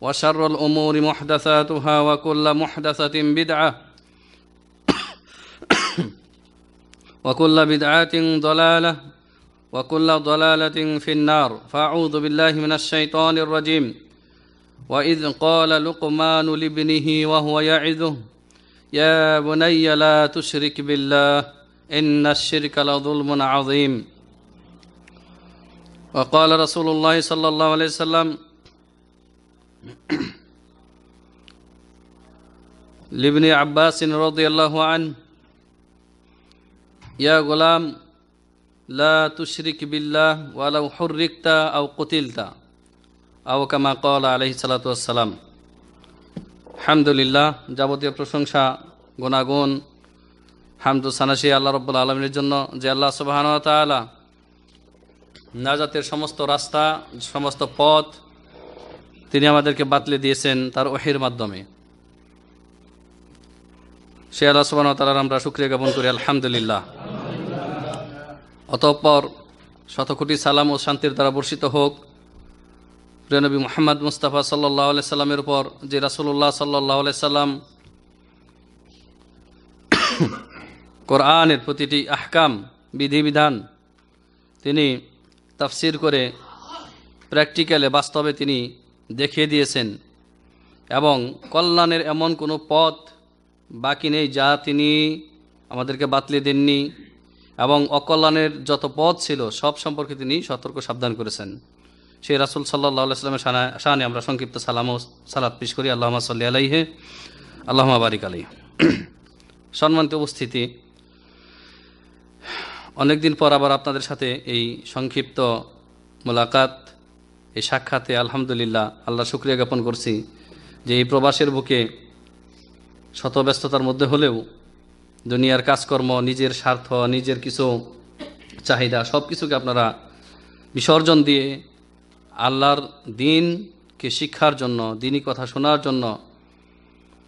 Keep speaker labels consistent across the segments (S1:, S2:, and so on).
S1: وشر الأمور محدثاتها وكل محدثة بدعة وكل بدعة ضلالة وكل ضلالة في النار. فأعوذ بالله من الشيطان الرجيم. وإذ قال لقمان لابنه وهو يعظه يا بني لا تشرك بالله إن الشرك لظلم عظيم. وقال رسول الله صلى الله عليه وسلم لابن عباس رضي الله عنه يا غلام لا تشرك بالله ولو حركت أو قتلت أو كما قال عليه الصلاة والسلام الحمد لله যাবতীয় প্রশংসা গুণাগুণ হামদু সানাসি আল্লাহ রব্বুল আলমীর জন্য যে আল্লাহ সুবাহান তালা নাজাতের সমস্ত রাস্তা সমস্ত পথ তিনি আমাদেরকে বাতলে দিয়েছেন তার ওহির মাধ্যমে। সে আল্লাহ সুবাহ তালার আমরা শুক্রিয়া জ্ঞাপন করি, আলহামদুলিল্লাহ। অতঃপর শতকোটি সালাম ও শান্তির দ্বারা বর্ষিত হোক। প্রিয়নবী মোহাম্মদ মুস্তাফা সাল্লাহ সাল্লামের উপর যে রাসুল্লাহ সাল্লাহ সাল্লাম কোরআনের প্রতিটি আহকাম, বিধিবিধান তিনি তাফসির করে প্র্যাকটিক্যালে বাস্তবে তিনি দেখিয়ে দিয়েছেন। এবং কল্যাণের এমন কোনো পথ বাকি নেই যা তিনি আমাদেরকে বাতলে দেননি। এবং অকল্যাণের যত পথ ছিল, সব সম্পর্কে তিনি সতর্ক সাবধান করেছেন। সেই রাসুল সাল্লাহ সাল্লামের শাহানে আমরা সংক্ষিপ্ত সালাম সালাদ পেশ করি। আল্লাহ সাল্লি আলাইহে আল্লাহ বারিক আলাই সম্মানিত উপস্থিতি, অনেকদিন পর আবার আপনাদের সাথে এই সংক্ষিপ্ত মোলাকাত এই সাক্ষাতে আলহামদুলিল্লাহ আল্লাহ শুক্রিয়া জ্ঞাপন করছি যে এই প্রবাসের বুকে শত ব্যস্ততার মধ্যে হলেও দুনিয়ার কাজকর্ম, নিজের স্বার্থ, নিজের কিছু চাহিদা সব কিছুকে আপনারা বিসর্জন দিয়ে আল্লাহর দিনকে শিক্ষার জন্য দিনই কথা শোনার জন্য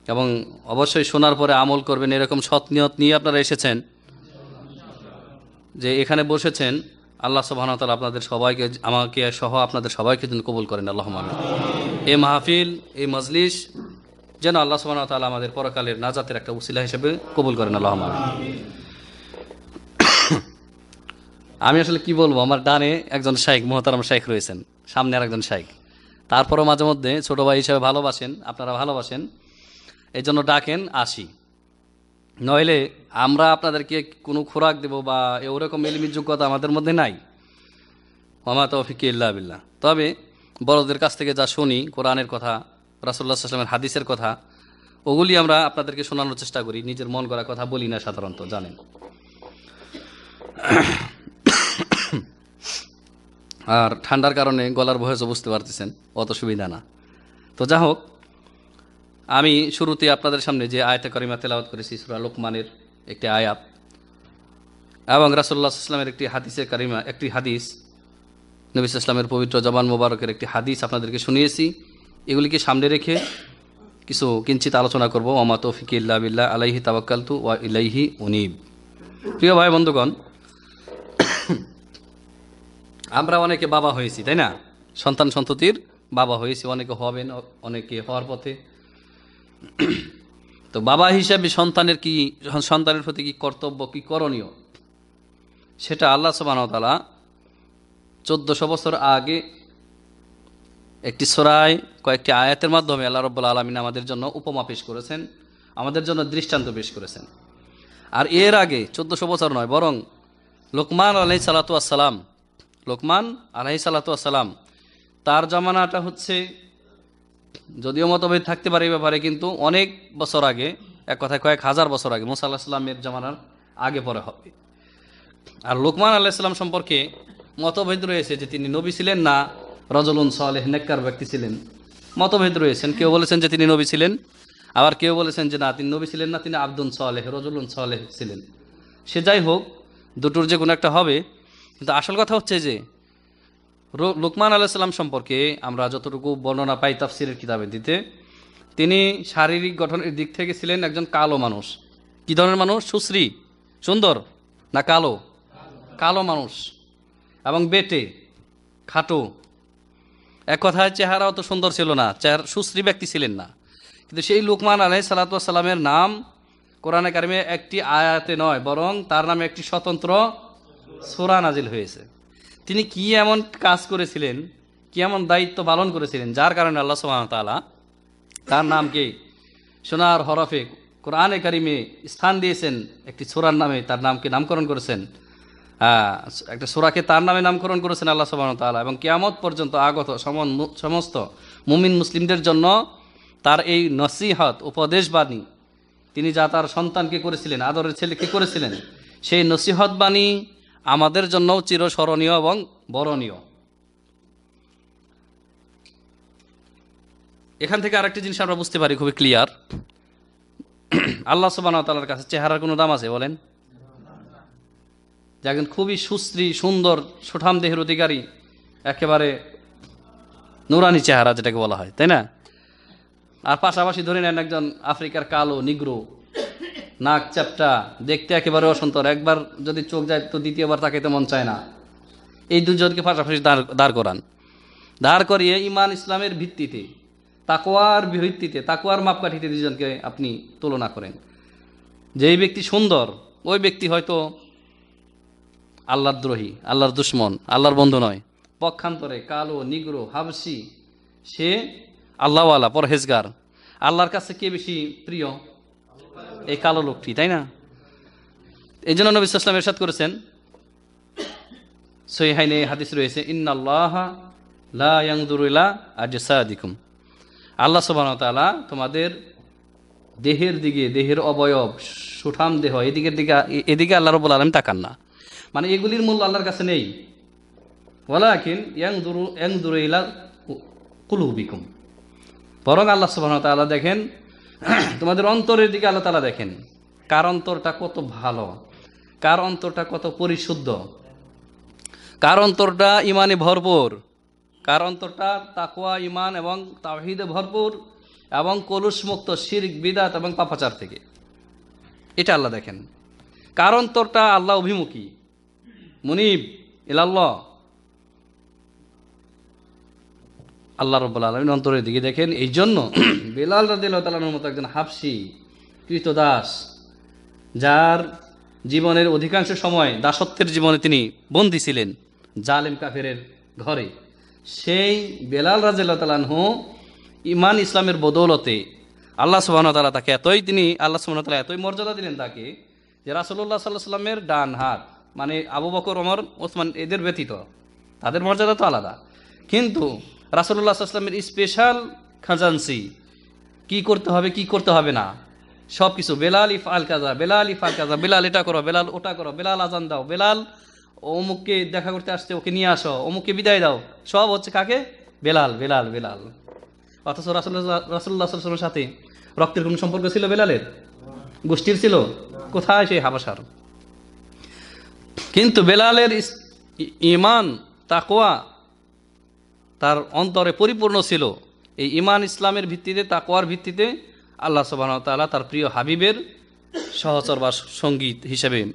S1: এবং অবশ্যই শোনার পরে আমল করবেন এরকম সৎ নিয়ত নিয়ে আপনারা এসেছেন যে এখানে বসেছেন আল্লাহ সুবাহতাল আপনাদের সবাইকে, আমাকে সহ আপনাদের সবাইকে যেন কবুল করেন। আল্লাহ মামিন এই মাহফিল এই মজলিস যেন আল্লাহ সুবাহ তালা আমাদের পরকালের নাজাতের একটা উসিলা হিসেবে কবুল করেন। আল্লাহ মামিন আমি আসলে কি বলব, আমার ডানে একজন শাইক মোহতারাম শাইক রয়েছেন, সামনে আর একজন শাইক তারপরও মাঝে মধ্যে ছোটো ভাই হিসাবে ভালোবাসেন, আপনারা ভালোবাসেন এই জন্য ডাকেন আসি নইলে আমরা আপনাদেরকে কোনো খোরাক দেব বা ওরকম এলিমির যোগ্যতা আমাদের মধ্যে নাই। মামা তৌফিক ইল্লা বিল্লাহ। তবে বড়দের কাছ থেকে যা শুনি, কোরআনের কথা রাসুল্লাহ আসলামের হাদিসের কথা, ওগুলি আমরা আপনাদেরকে শোনানোর চেষ্টা করি, নিজের মন করা কথা বলি না সাধারণত, জানেন। আর ঠান্ডার কারণে গলার ভয়েসও বুঝতে পারতেছেন, অত সুবিধা না। তো যা হোক আমি শুরুতে আপনাদের সামনে যে আয়াতে করিমা তেলাওয়াত করেছি, সুরা লোকমানের একটি আয়াত। এবং রাসুল্লাহ ইসলামের একটি হাদিসের কারিমা, একটি হাদিস, নবী ইসলামের পবিত্র জবান মোবারকের একটি হাদিস আপনাদেরকে শুনিয়েছি। এগুলিকে সামনে রেখে কিছু কিঞ্চিত আলোচনা করব। ওমা তৌফিক ইল্লা বিল্লাহ, আলাইহি তাবাক্কালতু ওয়া ইলাইহি উনিব। প্রিয় ভাই, বন্ধুগণ, আমরা অনেকে বাবা হয়েছি, তাই না? সন্তান সন্ততির বাবা হয়েছি, অনেকে হবেন, অনেকে হওয়ার পথে। তো বাবা হিসাবে সন্তানের কি, সন্তানের প্রতি কি কর্তব্য, কি করণীয়? সেটা আল্লাহ সুবাহতালা চোদ্দশো বছর আগে একটি সরাই কয়েকটি আয়াতের মাধ্যমে আল্লাহ রব্বুল আলমিন আমাদের জন্য উপমা পেশ করেছেন, আমাদের জন্য দৃষ্টান্ত পেশ করেছেন। আর এর আগে চোদ্দশো বছর নয়, বরং লোকমান আলহি সালাতু আসসালাম লোকমান আলহি সালাতু আসসালাম তার জমানাটা হচ্ছে যদিও মতভেদ থাকতে পারে এই ব্যাপারে, কিন্তু অনেক বছর আগে, এক কথায় কয়েক হাজার বছর আগে, মুসা আল্লাহ সাল্লামের জমানার আগে পরে হবে। আর লোকমান আল্লাহ সম্পর্কে মতভেদ রয়েছে যে তিনি নবী ছিলেন না, রজলুন সালেহ, নেককার ব্যক্তি ছিলেন। মতভেদ রয়েছেন। কেউ বলেছেন যে তিনি নবী ছিলেন, আবার কেউ বলেছেন যে না, তিনি নবী ছিলেন না, তিনি আব্দুল সালেহ, রজলুন সালেহ ছিলেন। সে যাই হোক, দুটোর যে কোনো একটা হবে, কিন্তু আসল কথা হচ্ছে যে লোকমান আলাইসাল্লাম সম্পর্কে আমরা যতটুকু বর্ণনা পাই তাফসিরের কিতাবে দিতে, তিনি শারীরিক গঠনের দিক থেকে ছিলেন একজন কালো মানুষ। কী ধরনের মানুষ? সুশ্রী, সুন্দর না কালো? কালো মানুষ। এবং বেটে, খাটো। এক কথায় চেহারা অত সুন্দর ছিল না, চেহারা সুশ্রী ব্যক্তি ছিলেন না। কিন্তু সেই লুকমান আলহ সালাতামের নাম কোরআনে কারিমে একটি আয়াতে নয়, বরং তার নামে একটি স্বতন্ত্র সোরা নাজিল হয়েছে। তিনি কি এমন কাজ করেছিলেন, কি এমন দায়িত্ব পালন করেছিলেন, যার কারণে আল্লাহ সুবাহতালা তার নামকে সোনার হরফে কোরআনে কারিমে স্থান দিয়েছেন, একটি সোরার নামে তার নামকে নামকরণ করেছেন। একটা সোরাকে তার নামে নামকরণ করেছেন আল্লাহ সুবাহ তালা এবং কেয়ামত পর্যন্ত আগত সমস্ত মুমিন মুসলিমদের জন্য তার এই নসিহত উপদেশবাণী তিনি যা তার সন্তানকে করেছিলেন, আদরের ছেলেকে করেছিলেন, সেই নসিহত বাণী আমাদের জন্যও চিরস্মরণীয় এবং বরণীয়। এখান থেকে আরেকটি জিনিস আমরা বুঝতে পারি খুবই ক্লিয়ার আল্লাহ সুবাহ তালার কাছে চেহারার কোনো দাম আছে, বলেন? যে একজন খুবই সুশ্রী, সুন্দর, সুঠাম দেহের অধিকারী, একেবারে নুরানি চেহারা যেটাকে বলা হয়, তাই না? আর পাশাপাশি ধরে নেন একজন আফ্রিকার কালো, নিগ্রো নাক চ্যাপটা, দেখতে একেবারে অসন্তর একবার যদি চোখ যায়, তো দ্বিতীয়বার তাকাইতে মন চায় না। এই দুজনকে পাশাপাশি দাঁড় দাঁড় করান। দাঁড় করিয়ে ইমান ইসলামের ভিত্তিতে তাকোয়ার ভিত্তিতে তাকোয়ার মাপকাঠিতে দুজনকে আপনি তুলনা করেন। যেই ব্যক্তি সুন্দর, ওই ব্যক্তি হয়তো আল্লাহর দ্রোহী, আল্লাহর দুশ্মন, আল্লাহর বন্ধু নয়। পক্ষান্তরে কালো, নিগ্রো হাবসি সে আল্লাহওয়ালা, পরহেজগার। আল্লাহর কাছে কে বেশি প্রিয়? এই কালো লোকটি, তাই না? এই জন্য নবী ইসলাম এরশাদ করেছেন সহিহাইনে হাদিস রয়েছে, ইন্নাল্লাহ আল্লাহ সুবাহ তোমাদের দেহের দিকে, দেহের অবয়ব, সুঠাম দেহ, এদিকের দিকে, এদিকে আল্লাহ রবুল আলম তাকান না। মানে এগুলির মূল্য আল্লাহর কাছে নেই। ওয়ালাকিন ইয়াং দুরু ইয়াং কুলুবিকুম। বরং আল্লাহ সুবাহ তালা দেখেন তোমাদের অন্তরের দিকে আল্লাহ তালা দেখেন। কার অন্তরটা কত ভালো? কার অন্তরটা কত পরিশুদ্ধ? কার অন্তরটা ইমানে ভরপুর? কার অন্তরটা তাকুয়া ইমান এবং তাহিদে ভরপুর? এবং কলুষমুক্ত শিরিক, বিদাত এবং পাপাচার থেকে। এটা আল্লাহ দেখেন। কার অন্তরটা আল্লাহ অভিমুখী? মুনিব, ইলাল্লাহ। আল্লাহ রব্বুল আলমিন অন্তরের দিকে দেখেন। এই জন্য বেলাল রাদিল্লাহতালার মতো একজন হাফসি কৃতদাস যার জীবনের অধিকাংশ সময় দাসত্বের জীবনে তিনি বন্দী ছিলেন জালেম কাফেরের ঘরে। সেই বেলাল রাজিল্লাহ তালাহ ইমান ইসলামের বদৌলতে আল্লাহ সুবাহতালা তাকে এতই তিনি, আল্লাহ সুবাহতালা এতই মর্যাদা দিলেন তাকে যে রাসুল্লাহ সাল্লাহ সাল্লামের ডান হাত মানে আবু বকর, ওমর, ওসমান এদের ব্যতীত তাদের মর্যাদা তো আলাদা। কিন্তু রাসুল্লাহ আসলামের স্পেশাল খাজানসি কি করতে হবে, কি করতে হবে না? সব কিছু বেলাল ইফ আল কাজা বেলাল ইফ আল কাজা বেলাল এটা করো, বেলাল ওটা করো, বেলাল আজান দাও, বেলাল অমুককে দেখা করতে আসছে, ওকে নিয়ে আসো, অমুককে বিদায় দাও, সব হচ্ছে কাকে? বেলাল বেলাল বেলাল। অথচ রাসুল্লাহ রাসুল্লাহ সাল্লামের সাথে রক্তের কোন সম্পর্ক ছিল বেলালের? গোষ্ঠীর ছিল? কোথায় সেই হাবাসার? কিন্তু বেলালের ইমান তাকোয়া তার অন্তরে পরিপূর্ণ ছিল। এই ইমান ইসলামের ভিত্তিতে, তাকওয়ার ভিত্তিতে আল্লাহ তাআলা তার প্রিয় হাবিবের সহচর বা সংগীত হিসেবে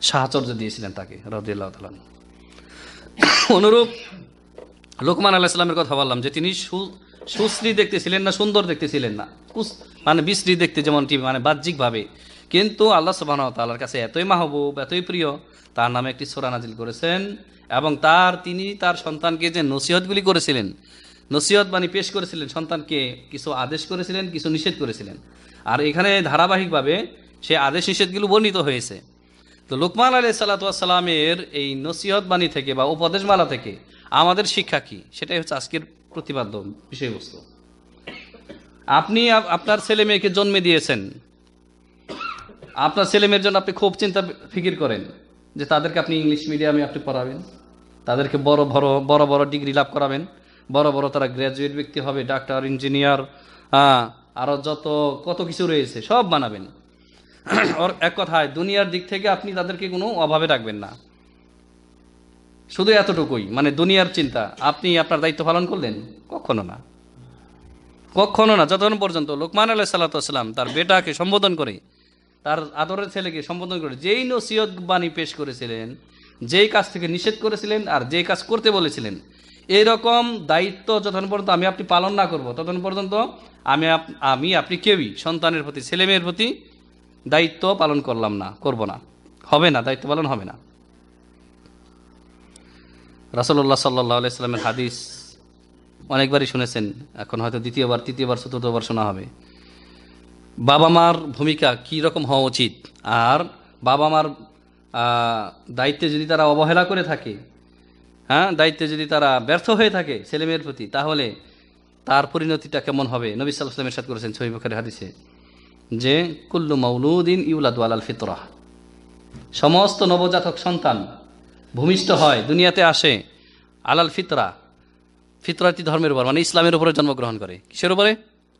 S1: সাহচর্য দিয়েছিলেন তাকে, রদিয়াল্লাহ তাআলা অনুরূপ লোকমান আল্লাহ ইসলামের কথা বললাম যে তিনি সুশ্রী দেখতে ছিলেন না, সুন্দর দেখতে ছিলেন না। কুস- মানে বিশ্রী দেখতে যেমনটি মানে বাহ্যিকভাবে। কিন্তু আল্লাহ সুবাহ তাল্লার কাছে এতই মাহবুব, এতই প্রিয়, তার নামে একটি সোরা নাজিল করেছেন এবং তার, তিনি তার সন্তানকে যে নসিহতগুলি করেছিলেন, নসিহত বাণী পেশ করেছিলেন, সন্তানকে কিছু আদেশ করেছিলেন, কিছু নিষেধ করেছিলেন। আর এখানে ধারাবাহিকভাবে সে আদেশ নিষেধগুলো বর্ণিত হয়েছে। তো লোকমান আলী সাল্লাতামের এই নসিহত বাণী থেকে বা উপদেশমালা থেকে আমাদের শিক্ষা কি? সেটাই হচ্ছে আজকের প্রতিপাদ্য বিষয়বস্তু। আপনি আপনার ছেলে মেয়েকে জন্মে দিয়েছেন। আপনার ছেলে মেয়ের জন্য আপনি খুব চিন্তা ফিকির করেন। যে তাদেরকে আপনি ইংলিশ মিডিয়ামে আপনি পড়াবেন, তাদেরকে বড় বড় বড় বড় ডিগ্রি লাভ করাবেন, বড় বড় তারা গ্র্যাজুয়েট ব্যক্তি হবে ডাক্তার ইঞ্জিনিয়ার হ্যাঁ আরও যত, কত কিছু রয়েছে, সব বানাবেন। ওর এক কথায়, দুনিয়ার দিক থেকে আপনি তাদেরকে কোনো অভাবে রাখবেন না। শুধু এতটুকুই মানে দুনিয়ার চিন্তা, আপনি আপনার দায়িত্ব পালন করলেন? কখনো না। কখনো না, যতক্ষণ পর্যন্ত লোকমান আলাহ সাল্লাতাম তার বেটাকে সম্বোধন করে তার আদরের ছেলেকে সম্বোধন করে, যেই নসিহত বাণী পেশ করেছিলেন, যেই কাজ থেকে নিষেধ করেছিলেন আর যেই কাজ করতে বলেছিলেন, এরকম দায়িত্ব যতক্ষণ পর্যন্ত আমি আপনি পালন না করব ততক্ষণ পর্যন্ত আমি আমি, আপনি কেউই সন্তানের প্রতি, ছেলে মেয়ের প্রতি দায়িত্ব পালন করলাম না, করব না। হবে না, দায়িত্ব পালন হবে না। রাসল্লাহ সাল্লাহ আলাইস্লামের হাদিস অনেকবারই শুনেছেন, এখন হয়তো দ্বিতীয়বার, তৃতীয়বার, চতুর্থবার শোনা হবে। বাবা মার ভূমিকা কী রকম হওয়া উচিত? আর বাবা মার দায়িত্বে যদি তারা অবহেলা করে থাকে হ্যাঁ দায়িত্বে যদি তারা ব্যর্থ হয়ে থাকে ছেলেমেয়ের প্রতি, তাহলে তার পরিণতিটা কেমন হবে? নবী সাল্লাহ সাথে করেছেন সহিবুখারি হাদিসে যে, কুল্লু মৌলুদ্দিন ইউলাদু আলাল ফিতরাহ সমস্ত নবজাতক সন্তান ভূমিষ্ঠ হয়, দুনিয়াতে আসে আলাল ফিতরা। ফিতরাতি ধর্মের উপর মানে ইসলামের উপরে জন্মগ্রহণ করে। কিসের উপরে?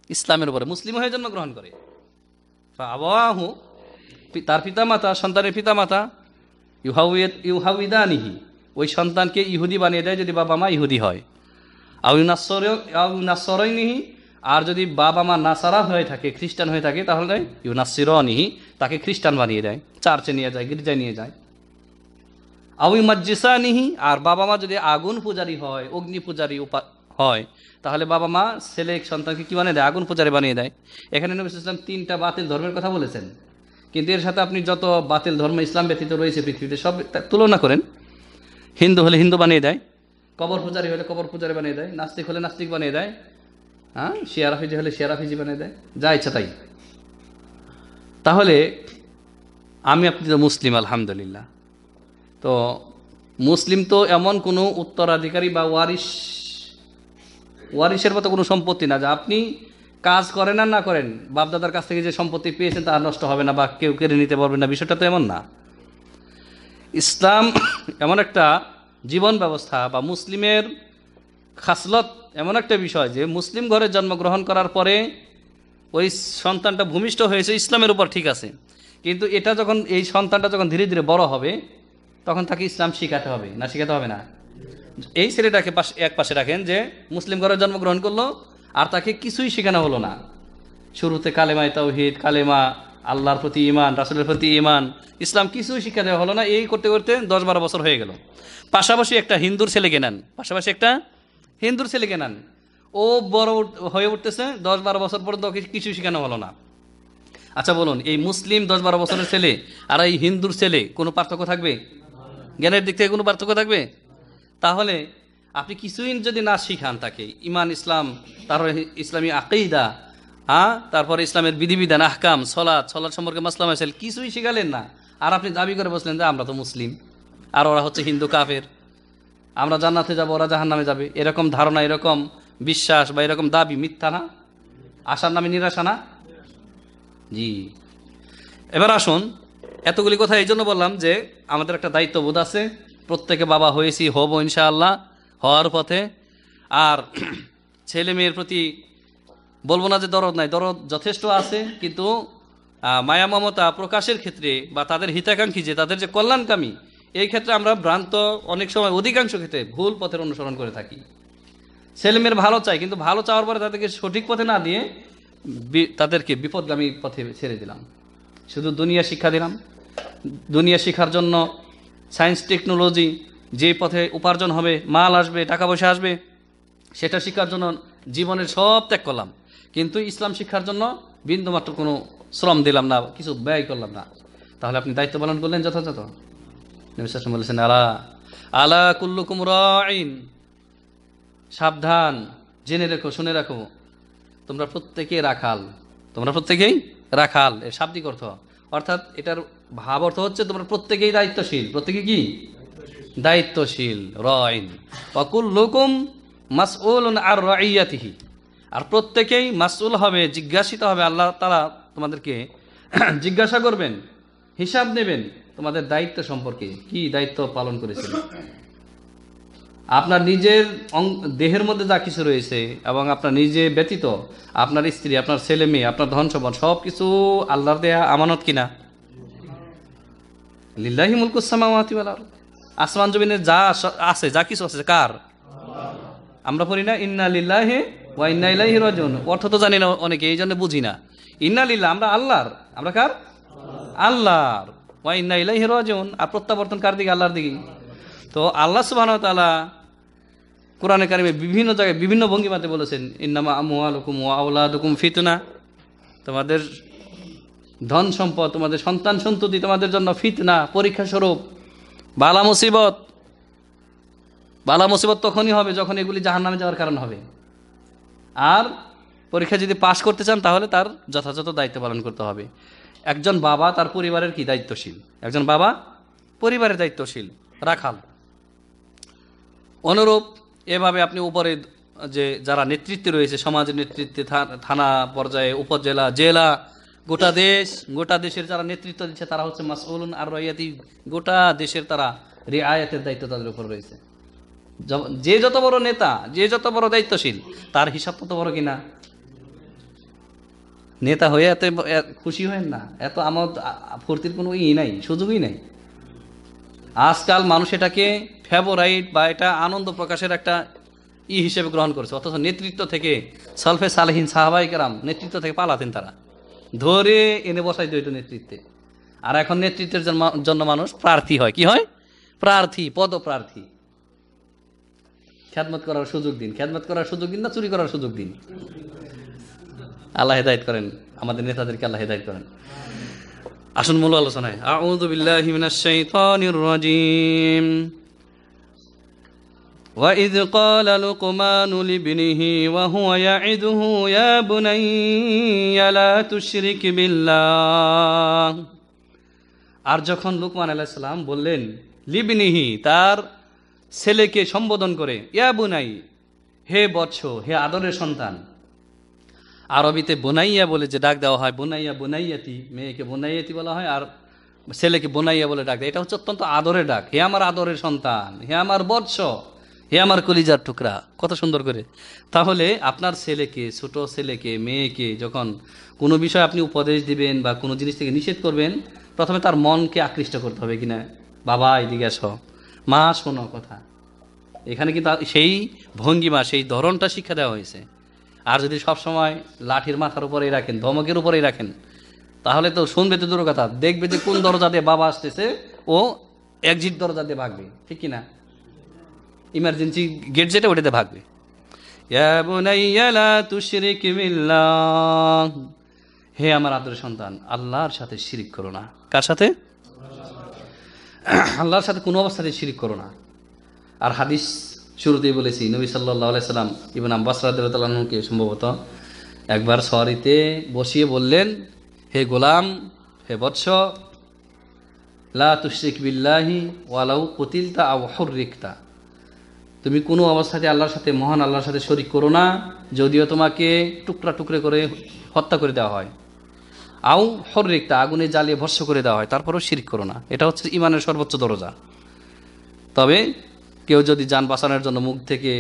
S1: ইসলামের উপরে, মুসলিম হয়ে জন্মগ্রহণ করে। আবহাহু তার পিতামাতা, সন্তানের পিতামাতা ইউহাউয়েত ইউহাউদানিহি ওই সন্তানকে ইহুদি বানিয়ে দেয় যদি বাবা মা ইহুদি হয়। আউ আর যদি বাবা মা নাসারা হয়ে থাকে, খ্রিস্টান হয়ে থাকে, তাহলে ইউনাসিরনিহি তাকে খ্রিস্টান বানিয়ে দেয়। চার্চে নিয়ে যায়, গির্জায় নিয়ে যায়। আউই মজ্জিসানিহি আর বাবা মা যদি আগুন পূজারী হয়, অগ্নি পূজারী হয়, তাহলে বাবা মা, ছেলে, সন্তানকে কি বানিয়ে দেয়? আগুন পূজারী বানিয়ে দেয়। এখানে নবী ইসলাম তিনটা বাতিল ধর্মের কথা বলেছেন। কিন্তু এর সাথে আপনি যত বাতিল ধর্ম ইসলাম ব্যতীত রয়েছে পৃথিবীতে, সব তুলনা করেন। হিন্দু হলে হিন্দু বানিয়ে দেয়, কবর পূজারি হলে কবর পূজারি বানিয়ে দেয়, নাস্তিক হলে নাস্তিক বানিয়ে দেয় হ্যাঁ শিয়ারাফিজি হলে শিয়ারাফিজি বানিয়ে দেয়, যা ইচ্ছা তাই। তাহলে আমি আপনি তো মুসলিম, আলহামদুলিল্লাহ। তো মুসলিম তো এমন কোনো উত্তরাধিকারী বা ওয়ারিশ ওয়ারিশের মতো কোনো সম্পত্তি না, যে আপনি কাজ করেন আর না করেন, বাপদাদার কাছ থেকে যে সম্পত্তি পেয়েছেন তা নষ্ট হবে না বা কেউ কেড়ে নিতে পারবে না, বিষয়টা তো এমন না। ইসলাম এমন একটা জীবন ব্যবস্থা বা মুসলিমের খাসলত এমন একটা বিষয় যে মুসলিম ঘরে জন্মগ্রহণ করার পরে ওই সন্তানটা ভূমিষ্ঠ হয়েছে, ইসলামের উপর ঠিক আছে। কিন্তু এটা যখন, এই সন্তানটা যখন ধীরে ধীরে বড় হবে, তখন তাকে ইসলাম শিখাতে হবে, না শিখাতে হবে না। এই ছেলেটাকে পাশ, এক পাশে রাখেন যে মুসলিম ঘরে জন্মগ্রহণ করল, আর তাকে কিছুই শেখানো হলো না। শুরুতে কালেমায় তাওহিদ, কালেমা, আল্লাহর প্রতি ইমান রাসুলের প্রতি ইমান ইসলাম কিছুই শিক্ষা দেওয়া হলো না, এই করতে করতে দশ বারো বছর হয়ে গেল। পাশাপাশি একটা হিন্দুর ছেলেকে নেন, পাশাপাশি একটা হিন্দুর ছেলেকে নেন। ও বড় হয়ে উঠতেছে দশ বারো বছর পর্যন্ত ওকে কিছু শেখানো হলো না। আচ্ছা বলুন, এই মুসলিম দশ বারো বছরের ছেলে আর এই হিন্দুর ছেলে কোনো পার্থক্য থাকবে? জ্ঞানের দিক থেকে কোনো পার্থক্য থাকবে? তাহলে আপনি কিছুই যদি না শিখান তাকে, ইমান, ইসলাম, তারপরে ইসলামী আকেইদা হ্যাঁ? তারপরে ইসলামের বিধিবিধান, আহকাম সলাদ সলাদ সম্পর্কে মাসলাম আসাল কিছুই শিখালেন না। আর আপনি দাবি করে বসলেন যে আমরা তো মুসলিম। আর ওরা হচ্ছে হিন্দু, কাফের। আমরা জান্নাতে যাব, ওরা জাহান্নামে যাবে। এরকম ধারণা, এরকম বিশ্বাস বা এরকম দাবি মিথ্যা না? আশার নামে নিরাশা না? জি। এবার আসুন, এতগুলি কথা এই জন্য বললাম যে আমাদের একটা দায়িত্ববোধ আছে। প্রত্যেকে বাবা হয়েছি, হব ইনশাআল্লাহ, হওয়ার পথে। আর ছেলে মেয়ের প্রতি বলব না যে দরদ নাই, দরদ যথেষ্ট আছে, কিন্তু মায়া মমতা প্রকাশের ক্ষেত্রে বা তাদের হিতাকাঙ্ক্ষী যে, তাদের যে কল্যাণকামী, এই ক্ষেত্রে আমরা ভ্রান্ত অনেক সময় অধিকাংশ ক্ষেত্রে ভুল পথের অনুসরণ করে থাকি। ছেলেমেয়ের ভালো চাই কিন্তু ভালো চাওয়ার পরে তাদেরকে সঠিক পথে না দিয়ে তাদেরকে বিপদগামী পথে ছেড়ে দিলাম। শুধু দুনিয়া শিক্ষা দিলাম। দুনিয়া শিক্ষার জন্য সায়েন্স টেকনোলজি যে পথে উপার্জন হবে, মাল আসবে, টাকা পয়সা আসবে, সেটা শিক্ষার জন্য জীবনের সব ত্যাগ করলাম। কিন্তু ইসলাম শিক্ষার জন্য বিন্দুমাত্র কোনো শ্রম দিলাম না, কিছু ব্যয় করলাম না। তাহলে আপনি দায়িত্ব পালন করলেন যথাযথ। বলেছেন, আলা আলা কুল্লুকুম রাইন সাবধান, জেনে রেখো, শুনে রাখো। তোমরা প্রত্যেকে রাখাল। তোমরা প্রত্যেকেই রাখাল, এর শাব্দিক অর্থ। অর্থাৎ এটার ভাব অর্থ হচ্ছে তোমরা প্রত্যেকেই দায়িত্বশীল। প্রত্যেকে কি? দায়িত্বশীল। রয়ন অকুল লুকুম মাসউল আর রাইয়াতিহি। আর প্রত্যেকেই মাসউল হবে জিজ্ঞাসিত হবে আল্লাহ তারা তোমাদেরকে জিজ্ঞাসা করবেন হিসাব নেবেন তোমাদের দায়িত্ব সম্পর্কে। কি দায়িত্ব পালন করেছিল আপনার নিজের দেহের মধ্যে যা কিছু রয়েছে এবং আপনার নিজে ব্যতীত আপনার স্ত্রী, আপনার ছেলে মেয়ে, আপনার ধন সম্পদ সব কিছু আল্লাহর দেয়া আমানত কিনা? লিল্লাহি মুলকুসামাওয়াতি ওয়াল আরদ। আসমান জমিনে যা আছে, যা কিছু আছে, কার? আমরা পড়ি না, ইন্না লিল্লাহি ওয়া ইন্না ইলাইহি রাজিউন অর্থ তো জানি না অনেকে, এই জন্য বুঝি না। ইন্না লিল্লাহ আমরা আল্লাহর। আমরা কার? আল্লাহর। ওয়া ইন্না ইলাইহি রাজিউন আর প্রত্যাবর্তন কার দিকে? আল্লাহর দিকে তো আল্লাহ সুবহানাহু ওয়া তাআলা কোরআনে কারিমে বিভিন্ন জায়গায় বিভিন্ন ভঙ্গিমাতে বলেছেন, ইন্নামা আমওয়ালুকুম ওয়া আওলাদুকুম ফিতনা। তোমাদের ধন সম্পদ, তোমাদের সন্তান সন্ততি, তোমাদের জন্য ফিতনা, পরীক্ষা স্বরূপ, বালা মুসিবত। বালা মুসিবত তখনই হবে যখন এগুলি জাহান্নামে যাওয়ার কারণ হবে। আর পরীক্ষা যদি পাশ করতে চান, তাহলে তার যথাযথ দায়িত্ব পালন করতে হবে। একজন বাবা তার পরিবারের কি দায়িত্বশীল? একজন বাবা পরিবারের দায়িত্বশীল। রাখাল। অনুরূপ এভাবে আপনি উপরে যে যারা নেতৃত্বে রয়েছে, সমাজের নেতৃত্বে থানা পর্যায়ে, উপজেলা, জেলা, গোটা দেশ, গোটা দেশের যারা নেতৃত্ব দিচ্ছে তারা হচ্ছে মাসউলুন আর রয়াতি গোটা দেশের তারা রিআয়াতের দায়িত্ব তাদের উপর রয়েছে। যে যত বড় নেতা, যে যত বড় দায়িত্বশীল, তার হিসাব তত বড় কিনা? নেতা হয়ে এত খুশি হয় না। এত আমার ফুর্তির কোনো ই নাই, সুযোগই নাই। আজকাল মানুষ এটাকে ফেভারাইট বা এটা আনন্দ প্রকাশের একটা ই হিসেবে গ্রহণ করেছে। অথচ নেতৃত্ব থেকে সলফে সালেহীন সাহাবাই কেরাম নেতৃত্ব থেকে পালাতেন তারা। ধরে এনে বসাই দিত নেতৃত্বে। আর এখন নেতৃত্বের জন্য- মানুষ প্রার্থী হয়। কি হয়? প্রার্থী, পদপ্রার্থী। খ্যাদমত করার সুযোগ দিন। খ্যাদমত করার সুযোগ দিন না চুরি করার সুযোগ দিন? আল্লাহ হেদায়ত করেন। আমাদের নেতাদেরকে আল্লাহ হেদায়ত করেন। আসুন মূল আলোচনায় আউযু বিল্লাহি মিনাশ শাইতানির রাজিম وإذ قال لقمان لابنه وهو يعده يا بني لا تشرك بالله আর যখন লুকমান আলাইসাল্লাম বললেন লিবনিহি তার ছেলেকে সম্বোধন করে ইয়া বুনাই হে বৎস হে আদরের সন্তান আরবিতে বোনাইয়া বলে যে ডাক দেওয়া হয়, বোনাইয়া, বোনাইয়াতি, মেয়েকে বোনাইয়াতি বলা হয় আর ছেলেকে বোনাইয়া বলে ডাক দেয়। এটা হচ্ছে অত্যন্ত আদরের ডাক। হে আমার আদরের সন্তান, হে আমার বৎস, হে আমার কলিজার টুকরা। কত সুন্দর করে। তাহলে আপনার ছেলেকে, ছোট ছেলেকে, মেয়েকে যখন কোনো বিষয় আপনি উপদেশ দিবেন বা কোনো জিনিস থেকে নিষেধ করবেন, প্রথমে তার মনকে আকৃষ্ট করতে হবে কিনা? বাবা, এদিকে আসো। মা, শোনো কথা। এখানে কিন্তু সেই ভঙ্গিমা, সেই ধরনটা শিক্ষা দেওয়া হয়েছে। আর যদি সব সময় লাঠির মাথার উপরেই রাখেন, ধমকের উপরেই রাখেন, তাহলে তো শুনবে তো দূর কথা। দেখবে যে কোন দরজা দিয়ে বাবা আসতেছে, ও একজিট দরজা দিয়ে ভাগবে, ঠিক কিনা? ইমার্জেন্সি গেট যেটা, ওটাতে ভাগবে। হে আমার আদরের সন্তান, আল্লাহর সাথে শিরিক করো না। কার সাথে? আল্লাহর সাথে কোনো অবস্থাতে শিরিক করো না। আর হাদিস শুরুতেই বলেছি, নবী সাল্লাহ আলাইসাল্লাম ইবন আব্বাস রাদুল্লাহকে সম্ভবত একবার সরিতে বসিয়ে বললেন, হে গোলাম, হে বৎস, লা বিল্লাহি ওয়ালাউ কুতিলতা আও হুররিকতা। তুমি কোনো অবস্থাতে আল্লাহর সাথে, মহান আল্লাহর সাথে শরিক করো না, যদিও তোমাকে টুকরা টুকরে করে হত্যা করে দেওয়া হয়। আও হরিকটা আগুনে জ্বালিয়ে ভস্য করে দেওয়া হয়, তারপরেও শিরিক করো না। এটা হচ্ছে ইমানের সর্বোচ্চ দরজা। তবে কেউ যদি যান বাঁচানোর জন্য মুখ থেকে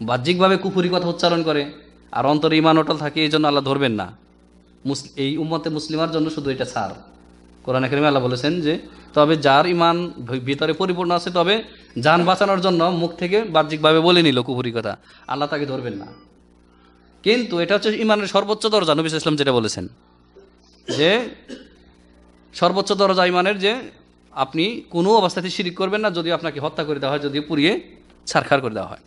S1: বাহ্যিকভাবে কুফুরি কথা উচ্চারণ করে, আর অন্তরে ইমান অটল থাকে, এই জন্য আল্লাহ ধরবেন না। এই উম্মতে মুসলিমার জন্য শুধু এটা ছাড়। কোরআন একাডেমি আল্লাহ বলেছেন যে, তবে যার ইমান ভিতরে পরিপূর্ণ আছে, তবে যান বাঁচানোর জন্য মুখ থেকে বাহ্যিকভাবে বলে নিল কুপুরি কথা। আল্লাহ তাকে ধরবেন না। কিন্তু এটা হচ্ছে ইমানের সর্বোচ্চ দরজা, নবী ইসলাম যেটা বলেছেন। যে সর্বোচ্চ দরজা ইমানের যে আপনি কোনো অবস্থাতে শিরিক করবেন না যদি আপনাকে হত্যা করে দেওয়া হয় যদি পুড়িয়ে ছারখার করে দেওয়া হয়।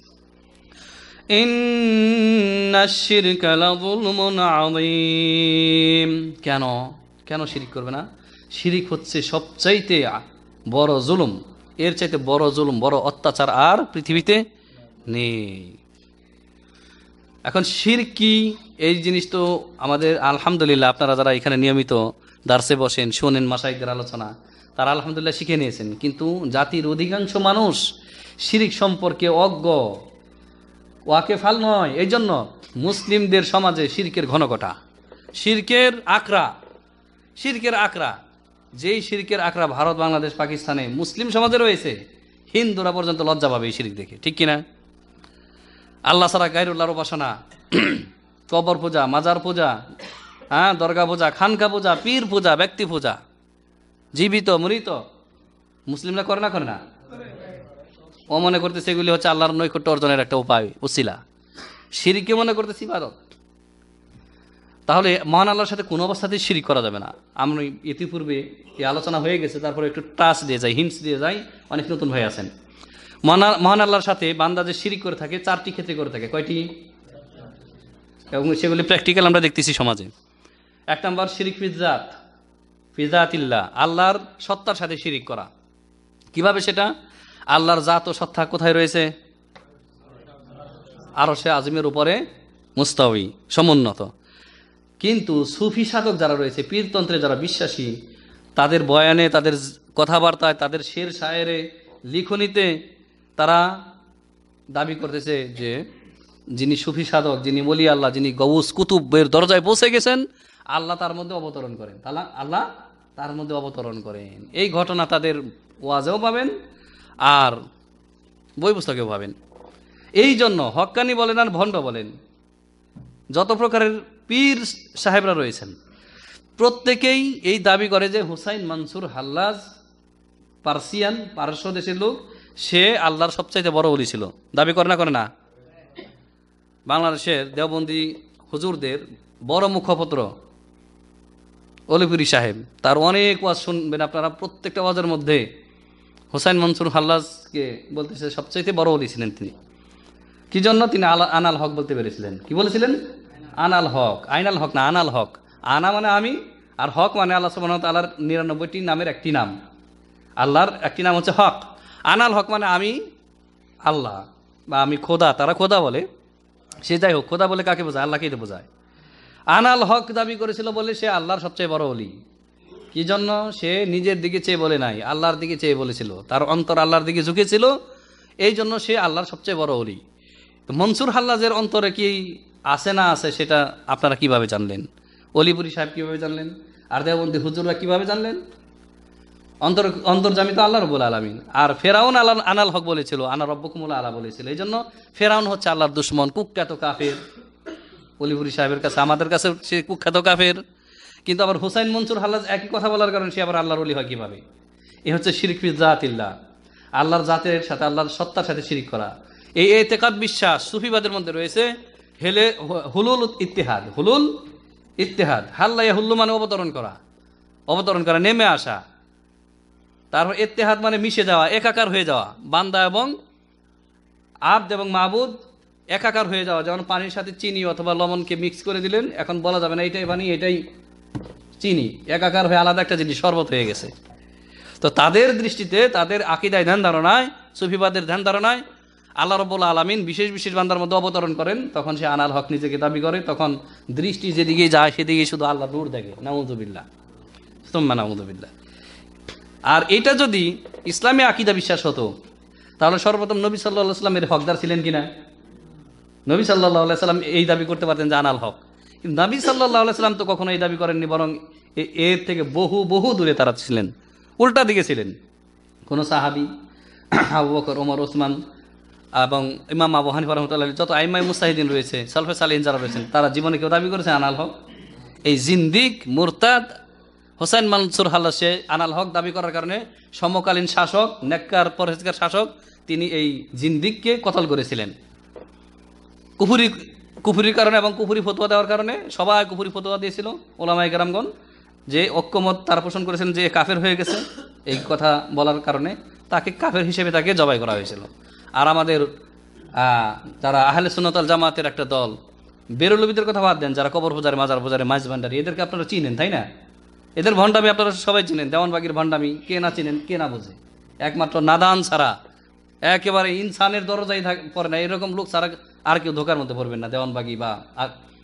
S1: কেন? কেন শিরিক করবে না? শিরিক হচ্ছে সবচাইতে বড় জুলুম। এর চাইতে বড় জুলুম, বড় অত্যাচার আর পৃথিবীতে নেই। এখন শির কি? এই জিনিস তো আমাদের, আলহামদুলিল্লাহ, আপনারা যারা এখানে নিয়মিত দার্সে বসেন, শোনেন মাসাইকদের আলোচনা তারা আলহামদুলিল্লাহ শিখে নিয়েছেন। কিন্তু জাতির অধিকাংশ মানুষ শিরিক সম্পর্কে অজ্ঞ ওয়াকে ফাল নয়। এই জন্য মুসলিমদের সমাজে শিরকের ঘনঘটা শিরকের আকরা শিরকের আকরা যেই শিরকের আকরা ভারত, বাংলাদেশ, পাকিস্তানে মুসলিম সমাজে রয়েছে, হিন্দুরা পর্যন্ত লজ্জা পাবে এই শিরিক দেখে। ঠিক কিনা? আল্লাহ সারা গাইরুল্লাহর উপাসনা, কবর পূজা, মাজার পূজা হ্যাঁ দর্গা পূজা, খানকা পূজা, পীর পূজা, ব্যক্তি পূজা। জীবিত, মৃত। মুসলিমরা করে না করে না? ও মনে করতেছে এগুলি হচ্ছে আল্লাহর নৈকট্য অর্জনের একটা উপায়, উসিলা। সিরিকে মনে করতেছি ইবাদত। তাহলে মহান আল্লাহর সাথে কোনো অবস্থাতেই শিরিক করা যাবে না। আমরা ইতিপূর্বে এই আলোচনা হয়ে গেছে, তারপরে একটু টাচ দিয়ে যাই হিন্টস দিয়ে যাই, অনেক নতুন হয়ে আছেন। মহান আল্লাহর সাথে বান্দা যে শিরিক করে থাকে, চারটি ক্ষেত্রে করে থাকে। কয়টি? এবং সেগুলি প্র্যাকটিক্যাল আমরা দেখতেছি সমাজে। এক নম্বর, শিরিক ফিজাত ফিজাতিল্লাহ আল্লাহর সত্তার সাথে শিরিক করা। কীভাবে সেটা? আল্লাহর জাত ও সত্তা কোথায় রয়েছে? আরও সে আজমের উপরে মুস্তাবি সমুন্নত। কিন্তু সুফি সাধক যারা রয়েছে, পীরতন্ত্রে যারা বিশ্বাসী, তাদের বয়ানে, তাদের কথাবার্তায়, তাদের শের শায়েরে, লিখনিতে তারা দাবি করতেছে যে, যিনি সুফি সাধক, যিনি বলি আল্লাহ, যিনি গৌস কুতুবের দরজায় পৌঁছে গেছেন, আল্লাহ তার মধ্যে অবতরণ করেন। তাহলে আল্লাহ তার মধ্যে অবতরণ করেন। এই ঘটনা তাদের ওয়াজেও পাবেন আর বই পুস্তকেও পাবেন। এই জন্য হক্কানি বলেন আর ভণ্ড বলেন, যত প্রকারের পীর সাহেবরা রয়েছেন, প্রত্যেকেই এই দাবি করে যে হুসাইন মানসুর হাল্লাজ পার্সিয়ান পারস্য দেশের লোক, সে আল্লাহর সবচাইতে বড় অলি ছিল। দাবি করে না করে না। বাংলাদেশের দেওবন্দি হুজুরদের বড় মুখপত্র অলিপুরি সাহেব, তার অনেক ওয়াজ শুনবেন আপনারা প্রত্যেকটা ওয়াজের মধ্যে। হোসাইন মনসুর হাল্লাজকে বলতেছে, সবচাইতে বড় অলি ছিলেন তিনি। কি জন্য তিনি আলা আনাল হক বলতে পেরেছিলেন? কি বলেছিলেন? আনাল হক। আইনাল হক না, আনাল হক। আনা মানে আমি, আর হক মানে আল্লাহ সুবাহ আল্লাহর নিরানব্বইটি নামের একটি নাম। আল্লাহর একটি নাম হচ্ছে হক। আনাল হক মানে আমি, আল্লাহ বা আমি খোদা। তারা খোদা বলে। সে যাই হোক, খোদা বলে কাকে বোঝায়? আল্লাহকেই তো বোঝায়। আনাল হক দাবি করেছিল বলে সে আল্লাহর সবচেয়ে বড় অলি কি জন্য? সে নিজের দিকে চেয়ে বলে নাই, আল্লাহর দিকে চেয়ে বলেছিল। তার অন্তর আল্লাহর দিকে ঝুঁকেছিল, এই জন্য সে আল্লাহর সবচেয়ে বড় অলি মনসুর হাল্লাজের অন্তরে কি আছে না আছে সেটা আপনারা কীভাবে জানলেন? অলিপুরি সাহেব কীভাবে জানলেন? আর দেবন্দী হুজুররা কীভাবে জানলেন? অন্তর অন্তর্জামী তো আল্লাহ রবুল আলমিন। আর ফেরাউন আল্লাহ আনাল হক বলেছিল, আনা রব্বকুমুল আলা বলেছিল। এই জন্য ফেরাউন হচ্ছে আল্লাহর দুশ্মন, কুখ্যাত কাফের। অলিপুরি সাহেবের কাছে। আমাদের কাছে সে কুখ্যাত কাফের। কিন্তু আবার হুসাইন মনসুর হাল্লাজ একই কথা বলার কারণে সে আবার আল্লাহর অলি হয় কীভাবে? এ হচ্ছে শিরিকফির জাতিল্লাহ। আল্লাহর জাতের সাথে, আল্লাহর সত্তার সাথে শিরিক করা। এই এতেকাদ বিশ্বাস সুফিবাদের মধ্যে রয়েছে। হেলে হুলুল ইতিহাদ হুলুল ইতিহাদ হাল্লাই হুল্লু মানে অবতরণ করা। অবতরণ করা, নেমে আসা। তারপর ইতিহাদ মানে মিশে যাওয়া, একাকার হয়ে যাওয়া। বান্দা এবং আব্দ এবং মাহবুদ একাকার হয়ে যাওয়া, যেমন পানির সাথে চিনি অথবা লবণকে মিক্স করে দিলেন, এখন বলা যাবে না এটাই পানি, এটাই চিনি। একাকার হয়ে আলাদা একটা জিনিস, শরবত হয়ে গেছে। তো তাদের দৃষ্টিতে, তাদের আকিদায় ধ্যান ধারণায়, সুফিবাদের ধ্যান ধারণায় আল্লাহ রব্বুল আলমিন বিশেষ বিশেষ বান্দার মধ্যে অবতরণ করেন। তখন সে আনাল হক নিজেকে দাবি করে, তখন দৃষ্টি যেদিকে যায় সেদিকে শুধু আল্লাহ দূর দেখে। নামুদুবিল্লা নামুদুবিল্লা আর এটা যদি ইসলামী আকিদা বিশ্বাস হতো, তাহলে সর্বপ্রথম নবী সাল্লাহ সাল্লামের হকদার ছিলেন কিনা? নবী সাল্লাহ সাল্লাম এই দাবি করতে পারতেন যে আনাল হক। কিন্তু নবী সাল্লাহ সাল্লাম তো কখনো এই দাবি করেননি, বরং এর থেকে বহু বহু দূরে তারা ছিলেন। উল্টা দিকে ছিলেন। কোনো সাহাবি, আবু বকর, ওমর, ওসমান এবং ইমাম আবু হানিফ রহমতুল্লাহ যত আইমাই মুস্তাহিদিন রয়েছে, সালফে সালিন যারা রয়েছেন, তারা জীবনে কেউ দাবি করেছে আনাল হক? এই জিন্দিক, মুরতাদ, হোসেন মানসুর হাল্লা, সে আনাল হক দাবি করার কারণে সমকালীন শাসক, নেককার পরহেজকার শাসক, তিনি এই জিন্দিককে কতল করেছিলেন। কুফুরি, কুফুরির কারণে এবং কুফুরি ফতোয়া দেওয়ার কারণে সবাই কুফুরি ফতোয়া দিয়েছিল ওলামাই গ্রামগণ যে ঐক্যমত তারা পোষণ করেছেন যে কাফের হয়ে গেছে, এই কথা বলার কারণে তাকে কাফের হিসেবে তাকে জবাই করা হয়েছিল। আর আমাদের যারা আহলে সুনতাল জামাতের একটা দল বেরুলবিদের কথা বাদ দেন, যারা কবর পূজারে, মাজার পূজারে মাছ ভান্ডারি, এদেরকে আপনারা চিনেন, তাই না? এদের ভণ্ডামি আপনারা সবাই চিনেন, দেওয়ানবাগির ভণ্ডামি, কে না চিনেন, কে না বোঝে? একমাত্র নাদান ছাড়া, একেবারে ইনসানের দরজায় থাক, পড়ে না, এরকম লোক ছাড়া আর কেউ ধোকার মধ্যে পড়বেন না, দেওয়ানবাগি বা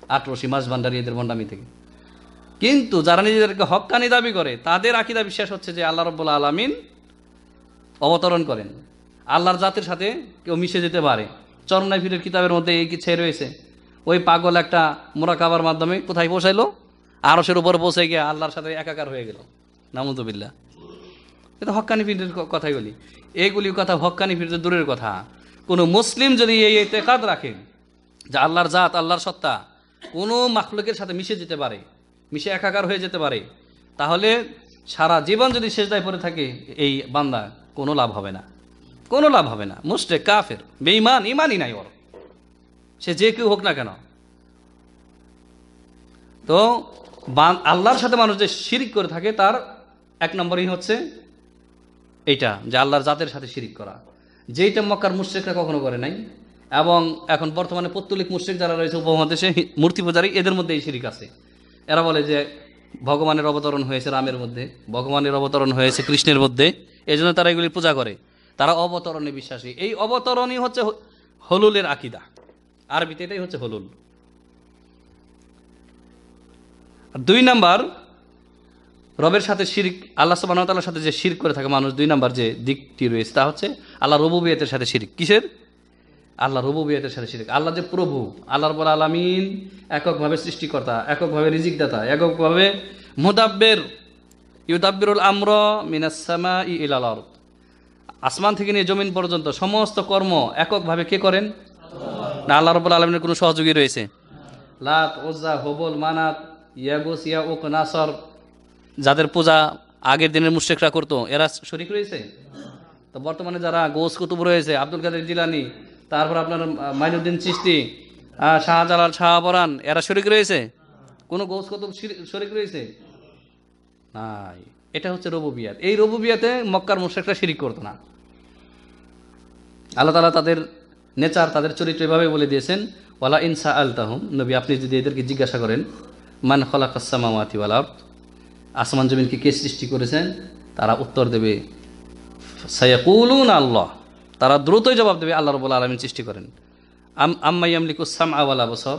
S1: আটরশি মাছ ভান্ডারি এদের ভণ্ডামি থেকে। কিন্তু যারা নিজেদেরকে হক্কানি দাবি করে, তাদের আকিদা বিশ্বাস হচ্ছে যে আল্লাহ রব্বুল আলমিন অবতরণ করেন। আল্লাহর জাতের সাথে কেউ মিশে যেতে পারে। চরনাই ফিরের কিতাবের মধ্যে এই কিচ্ছে রয়েছে। ওই পাগল একটা মোরাকাবার মাধ্যমে কোথায় পৌঁছাইলো? আরসের উপর পৌঁছে গিয়ে আল্লাহর সাথে একাকার হয়ে গেল। নামুদুবিল্লা এটা হক্কানি ফিরের কথাই বলি। এইগুলি কথা হক্কানি ফিরের দূরের কথা। কোনো মুসলিম যদি এই এতেকাদ রাখে যে আল্লাহর জাত, আল্লাহর সত্তা, কোনো মাখলুকের সাথে মিশে যেতে পারে, মিশে একাকার হয়ে যেতে পারে, তাহলে সারা জীবন যদি শেষদায় পড়ে থাকে, এই বান্দা কোনো লাভ হবে না। কোনো লাভ হবে না। মুস্টে কাফের, বেঈমান, ইমানই নাই ওর। সে যে কেউ হোক না কেন। তো আল্লাহর সাথে মানুষ যে শিরিক করে থাকে, তার এক নম্বরই হচ্ছে এইটা, যে আল্লাহর জাতের সাথে শিরিক করা। যেইটা মক্কার মুশ্রিকরা কখনো করে নাই, এবং এখন বর্তমানে পত্তলিক মুশ্রিক যারা রয়েছে উপমহাদেশে, মূর্তি পূজারী, এদের মধ্যে এই শিরিক আছে। এরা বলে যে, ভগবানের অবতরণ হয়েছে রামের মধ্যে, ভগবানের অবতরণ হয়েছে কৃষ্ণের মধ্যে এই জন্য তারা এগুলির পূজা করে। তারা অবতরণে বিশ্বাসী। এই অবতরণই হচ্ছে হলুলের আকিদা। আরবিতে এটাই হচ্ছে হলুল। দুই নাম্বার রবের সাথে শিরিক, আল্লাহ সুবাহতাল্লার সাথে যে শির করে থাকে মানুষ, দুই নাম্বার যে দিকটি রয়েছে তা হচ্ছে আল্লাহ রবু রবুবিয়তের সাথে শিরিক। কিসের? আল্লাহ রবু রবুবিয়তের সাথে শিরিক। আল্লাহ যে প্রভু আল্লাহর বলা আলামিন, এককভাবে সৃষ্টিকর্তা, এককভাবে রিজিকদাতা, এককভাবে মুদাব্বের, ইউদাব্বিরুল আমর মিনাসামা ই ইলাল। আসমান থেকে নিয়ে জমিন পর্যন্ত সমস্ত কর্ম এককভাবে কে করেন? না, আল্লাহ রব্বুল আলমিনের কোনো সহযোগী রয়েছে? লাত ওজা হবল মানাত, ইয়াগুস ইয়া ওক নাসর যাদের পূজা আগের দিনের মুশ্রিকরা করতো, এরা শরিক রয়েছে? তো বর্তমানে যারা গোস কুতুব রয়েছে, আব্দুল কাদের জিলানি, তারপর আপনার মাইনুদ্দিন চিস্তি শাহজালাল শাহবরান এরা শরিক রয়েছে? কোনো গোস কুতুব শরিক রয়েছে? নাই। এটা হচ্ছে রবুবিয়াত। এই রবুবিয়াতে মক্কার মুশ্রিকরা শিরিক করতো না। আল্লাহ তালা তাদের নেচার, তাদের চরিত্র এভাবে বলে দিয়েছেন, ওয়ালা ইনসা আল তাহম নবী, আপনি যদি এদেরকে জিজ্ঞাসা করেন, মান খলাকাসামাওয়াতি ওয়াল আসমান জমিনকে কে সৃষ্টি করেছেন? তারা উত্তর দেবে, সায়াকুলুন আল্লাহ। তারা দ্রুতই জবাব দেবে, আল্লাহ রবুল্লা আলমিন সৃষ্টি করেন। আম আম্মাই আমলিকু সাম আওয়ালা বছর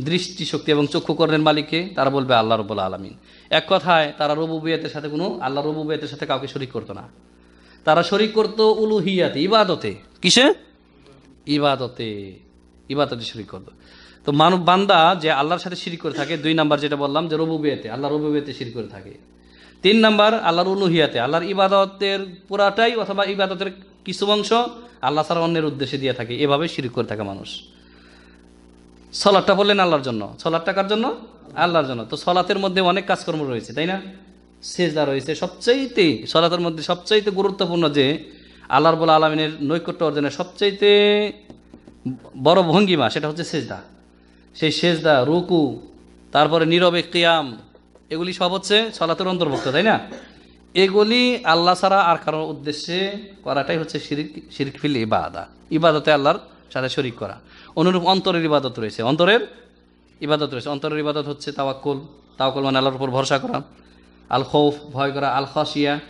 S1: দৃষ্টি শক্তি এবং চক্ষু কর্ণের মালিককে তারা বলবে, আল্লাহ রবুল্লা আলমিন। এক কথায়, তারা রবু রবুবিয়াতের সাথে কোনো, আল্লাহ রবুবিয়াতের সাথে কাউকে শরিক করতো না। তারা শরিক করতো উলুহিয়াতে, ইবাদতে। কিসে? ইবাদতে। ইবাদতে শরিক করতো। তো মানব বান্দা যে আল্লাহর সাথে শিরিক করে থাকে, দুই নাম্বার যেটা বললাম যে রবুবিয়াতে, আল্লাহ রবুবিয়াতে শিরিক করে থাকে। তিন নাম্বার আল্লাহর উলুহিয়াতে, আল্লাহর ইবাদতের পুরাটাই অথবা ইবাদতের কিছু অংশ আল্লাহ ছাড়া অন্যের উদ্দেশ্যে দিয়ে থাকে, এভাবে শিরিক করে থাকে মানুষ। সলাটটা বললেন আল্লাহর জন্য। সলাট টাকার জন্য? আল্লাহর জন্য। তো সলাতের মধ্যে অনেক কাজকর্ম রয়েছে, তাই না? সেজদা রয়েছে। সবচাইতে, সলাতের মধ্যে সবচাইতে গুরুত্বপূর্ণ যে আল্লাহর বলা আলমিনের নৈকট্য অর্জনের সবচাইতে বড় ভঙ্গিমা, সেটা হচ্ছে সেজদা। সেই সেজদা, রুকু, তারপরে নীরবে কিয়াম, এগুলি সব হচ্ছে সলাতের অন্তর্ভুক্ত, তাই না? এগুলি আল্লাহ ছাড়া আর কারোর উদ্দেশ্যে করাটাই হচ্ছে শিরিক শিরিক ফিল ইবাদা। ইবাদতে আল্লাহর সাথে শরিক করা। অনুরূপ অন্তরের ইবাদত রয়েছে। অন্তরের ইবাদত রয়েছে। অন্তরের ইবাদত হচ্ছে তাওয়াক্কুল। তাওয়াক্কুল মানে আল্লাহর উপর ভরসা করা। আল খৌফ ভয় করা। আল খসিয়া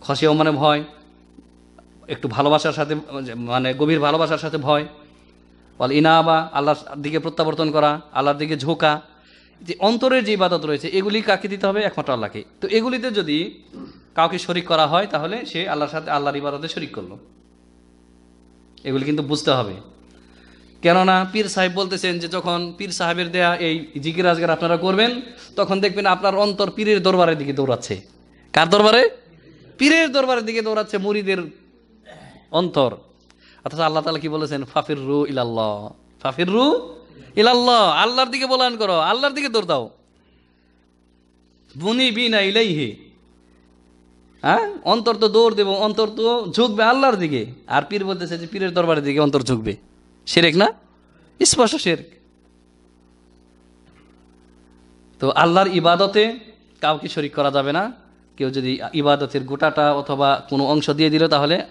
S1: খসিয়াও মানে ভয়। একটু ভালোবাসার সাথে মানে গভীর ভালোবাসার সাথে ভয়। বল ইনাবা আল্লাহর দিকে প্রত্যাবর্তন করা, আল্লাহর দিকে ঝোঁকা, যে অন্তরের যে ইবাদত রয়েছে, এগুলি কাকে দিতে হবে? একমাত্র আল্লাহকে। তো এগুলিতে যদি কাউকে শরিক করা হয়, তাহলে সে আল্লাহর সাথে, আল্লাহর ইবাদতে শরিক করল। এগুলি কিন্তু বুঝতে হবে। কেননা পীর সাহেব বলতেছেন যে, যখন পীর সাহেবের দেয়া এই জিকির আজগার আপনারা করবেন, তখন দেখবেন আপনার অন্তর পীরের দরবারের দিকে দৌড়াচ্ছে। কার দরবারে? পীরের দরবারের দিকে দৌড়াচ্ছে মুড়িদের অন্তর। অথচ আল্লাহ তালা কি বলেছেন? ফাফির রু ইলাল্লাহ। ফাফির রু ইলাল্লাহ। আল্লাহর দিকে বলান করো। আল্লাহর দিকে দৌড় দাও। বুনি বিনা ইলাইহি। হ্যাঁ? অন্তর তো দৌড় দেবো, অন্তর তো ঝুঁকবে আল্লাহর দিকে। আর পীর বলতেছে যে পীরের দরবারের দিকে অন্তর ঝুঁকবে। সেরেক না? স্পষ্ট শেরেক। তো আল্লাহর ইবাদতে কাউকে শরিক করা যাবে না। কেউ যদি ইবাদতের গোটাটা অথবা কোনো অংশ দিয়ে দিল তাহলে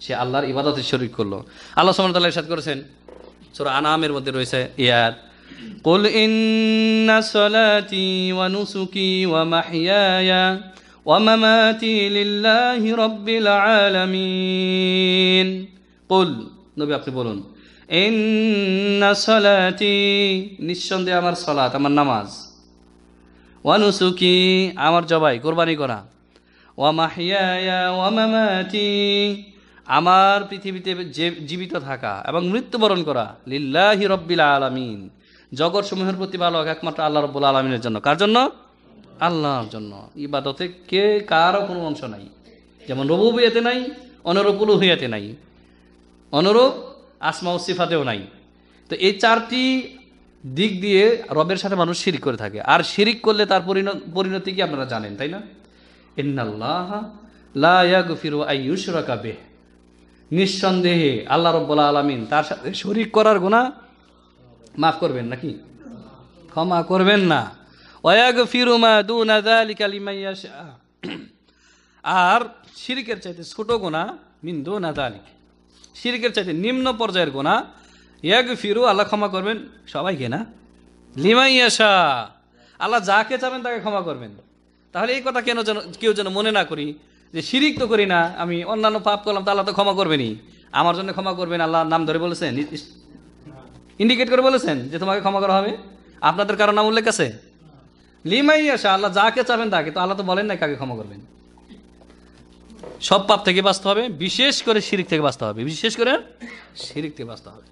S1: সে আল্লাহর ইবাদতের শরিক করলো আল্লাহ সুবহানাহু ওয়া তাআলা ইরশাদ করেছেন সূরা আনামের মধ্যে রয়েছে ইয়াত قل إن صلاتي ونسكي ومحياي ومماتي لله رب العالمين قل নবী আপনি বলুন ইন্না সলাতি নিঃসন্দেহে আমার সলাত আমার নামাজ ওয়ানুসুকি আমার জবাই কোরবানি করা ওয়া মাহিয়ায়া ওয়া মামাতি আমার পৃথিবীতে যে- জীবিত থাকা এবং মৃত্যুবরণ করা লিল্লাহি রব্বিল আলামিন। জগৎ সমূহের প্রতিপালক একমাত্র আল্লাহ রব্বুল আলমিনের জন্য। কার জন্য? আল্লাহর জন্য। ইবাদতে কে কারও কোনো অংশ নাই। যেমন রবুবিয়াতে নাই, অনুরূপ উলুহিয়াতে নাই, অনুরূপ আসমা সিফাতেও নাই। তো এই চারটি দিক দিয়ে রবের সাথে মানুষ শিরিক করে থাকে। আর শিরিক করলে তার পরিণ- পরিণতি কি আপনারা জানেন, তাই না? ইন্নাল্লাহ লা ইয়াগফিরু আইয়ুশরাকা বিহ। নিঃসন্দেহে আল্লাহ রব্বুল আলামিন তার সাথে শরিক করার গুনাহ মাফ করবেন নাকি? ক্ষমা করবেন না। ওয়াগফিরু মা দুনা যালিকা লিমান ইয়াশা। আর শিরিকের চাইতে ছোট গোনা মিন দুনা যালিক। শিরিকের চাইতে নিম্ন পর্যায়ের গোনা ইয়াগ ফিরু আল্লাহ ক্ষমা করবেন সবাইকে না? লিমাই আসা আল্লাহ যাকে চাবেন তাকে ক্ষমা করবেন। তাহলে এই কথা কেন যেন কেউ যেন মনে না করি? যে শিরিক তো করি না, আমি অন্যান্য পাপ করলাম তা আল্লাহ তো ক্ষমা করবেনি আমার জন্য ক্ষমা করবেন আল্লাহ নাম ধরে বলেছেন। ইন্ডিকেট করে বলেছেন যে তোমাকে ক্ষমা করা হবে। আপনাদের কারও নাম উল্লেখ আছে? লিমাই আসা আল্লাহ যাকে চাবেন তাকে। তো আল্লাহ তো বলেন না কাকে ক্ষমা করবেন। সব পাপ থেকে বাঁচতে হবে, বিশেষ করে শিরিক থেকে বাঁচতে হবে। বিশেষ করে শিরিক থেকে বাঁচতে হবে।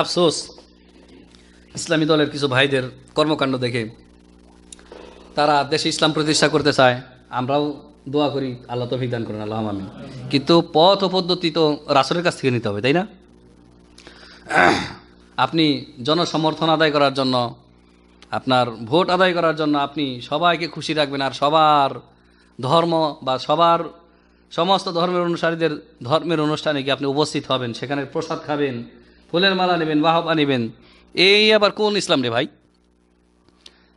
S1: আফসোস, ইসলামী দলের কিছু ভাইদের কর্মকাণ্ড দেখে তারা দেশে ইসলাম প্রতিষ্ঠা করতে চায়, আমরাও দোয়া করি, আল্লাহ তফিক দান করেন, আল্লাহ আমি কিন্তু পথ ও পদ্ধতি তো রাসুলের কাছ থেকে নিতে হবে, তাই না? আপনি জনসমর্থন আদায় করার জন্য, আপনার ভোট আদায় করার জন্য আপনি সবাইকে খুশি রাখবেন, আর সবার ধর্ম বা সবার সমস্ত ধর্মের অনুসারীদের ধর্মের অনুষ্ঠানে গিয়ে আপনি উপস্থিত হবেন, সেখানে প্রসাদ খাবেন, ফুলের মালা নেবেন বাহবা নেবেন। এই আবার কোন ইসলাম রে ভাই?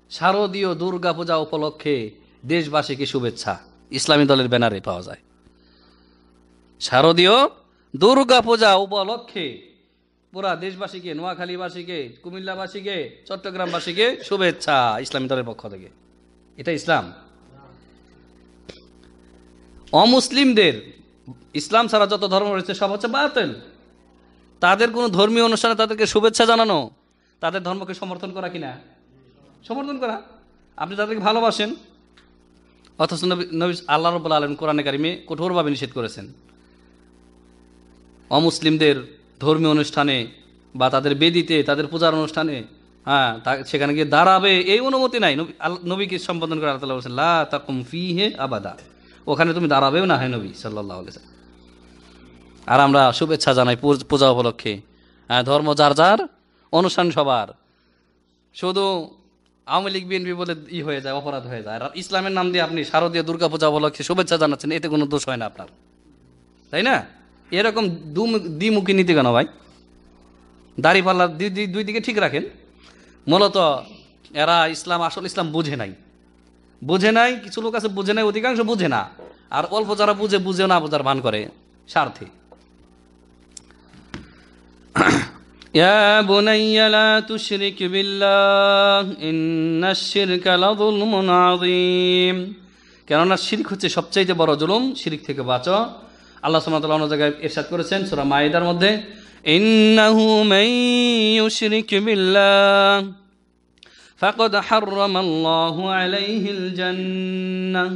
S1: শারদীয় দুর্গা পূজা উপলক্ষে দেশবাসীকে শুভেচ্ছা। ইসলামী দলের ব্যানারে পাওয়া যায়। শারদীয় দুর্গা পূজা উপলক্ষে পুরা দেশবাসীকে, নোয়াখালীবাসীকে, কুমিল্লাবাসীকে, চট্টগ্রামবাসীকে শুভেচ্ছা ইসলামী দলের পক্ষ থেকে। এটা ইসলাম। অমুসলিমদের, ইসলাম ছাড়া যত ধর্ম রয়েছে, সব হচ্ছে বাতিল। তাদের কোনো ধর্মীয় অনুষ্ঠানে তাদেরকে শুভেচ্ছা জানানো, তাদের ধর্মকে সমর্থন করা কিনা? সমর্থন করা। আপনি তাদেরকে ভালোবাসেন, অথচ নবী আল্লাহ রব্বুল আলম কোরআনে কারিমে কঠোরভাবে নিষেধ করেছেন। অমুসলিমদের ধর্মীয় অনুষ্ঠানে বা তাদের বেদিতে তাদের পূজার অনুষ্ঠানে হ্যাঁ সেখানে গিয়ে দাঁড়াবে এই অনুমতি নাই। নবী- নবীকে সম্বোধন করে আল্লাহ বলছেন, লা তাকুম ফি হে আবাদা। ওখানে তুমি দাঁড়াবেও না হয় নবী সাল্লাহ আর আমরা শুভেচ্ছা জানাই পূজা উপলক্ষে। হ্যাঁ ধর্ম যার যার, অনুষ্ঠান সবার। শুধু আওয়ামী লীগ, বিএনপি বলে ই হয়ে যায়, অপরাধ হয়ে যায়। আর ইসলামের নাম দিয়ে আপনি শারদীয় দুর্গা পূজা উপলক্ষে শুভেচ্ছা জানাচ্ছেন, এতে কোনো দোষ হয় না আপনার। তাই না? এরকম দ্বিমুখী নীতি কেন ভাই? দাড়ি পাল্লা দুই, দুই- দুই দিকে ঠিক রাখেন। মূলত এরা ইসলাম, আসল ইসলাম বুঝে নাই। বুঝে নাই, কিছু লোক আছে বুঝে নাই, অধিকাংশ বুঝে না। আর অল্প যারা বুঝে বুঝে না বোঝার ভান করে, স্বার্থে। يا بني لا تشرك بالله إن الشرك لظلم عظيم কেননা শিরিক হচ্ছে সবচাইতে বড় জুলুম শিরিক থেকে বাঁচো আল্লাহ সুবহানাহু অন্য জায়গায় ইরশাদ করেছেন সূরা মাইদার মধ্যে ইন্নাহু মান ইউশরিক বিল্লাহ ফাকাদ হাররামাল্লাহু আলাইহিল জান্নাহ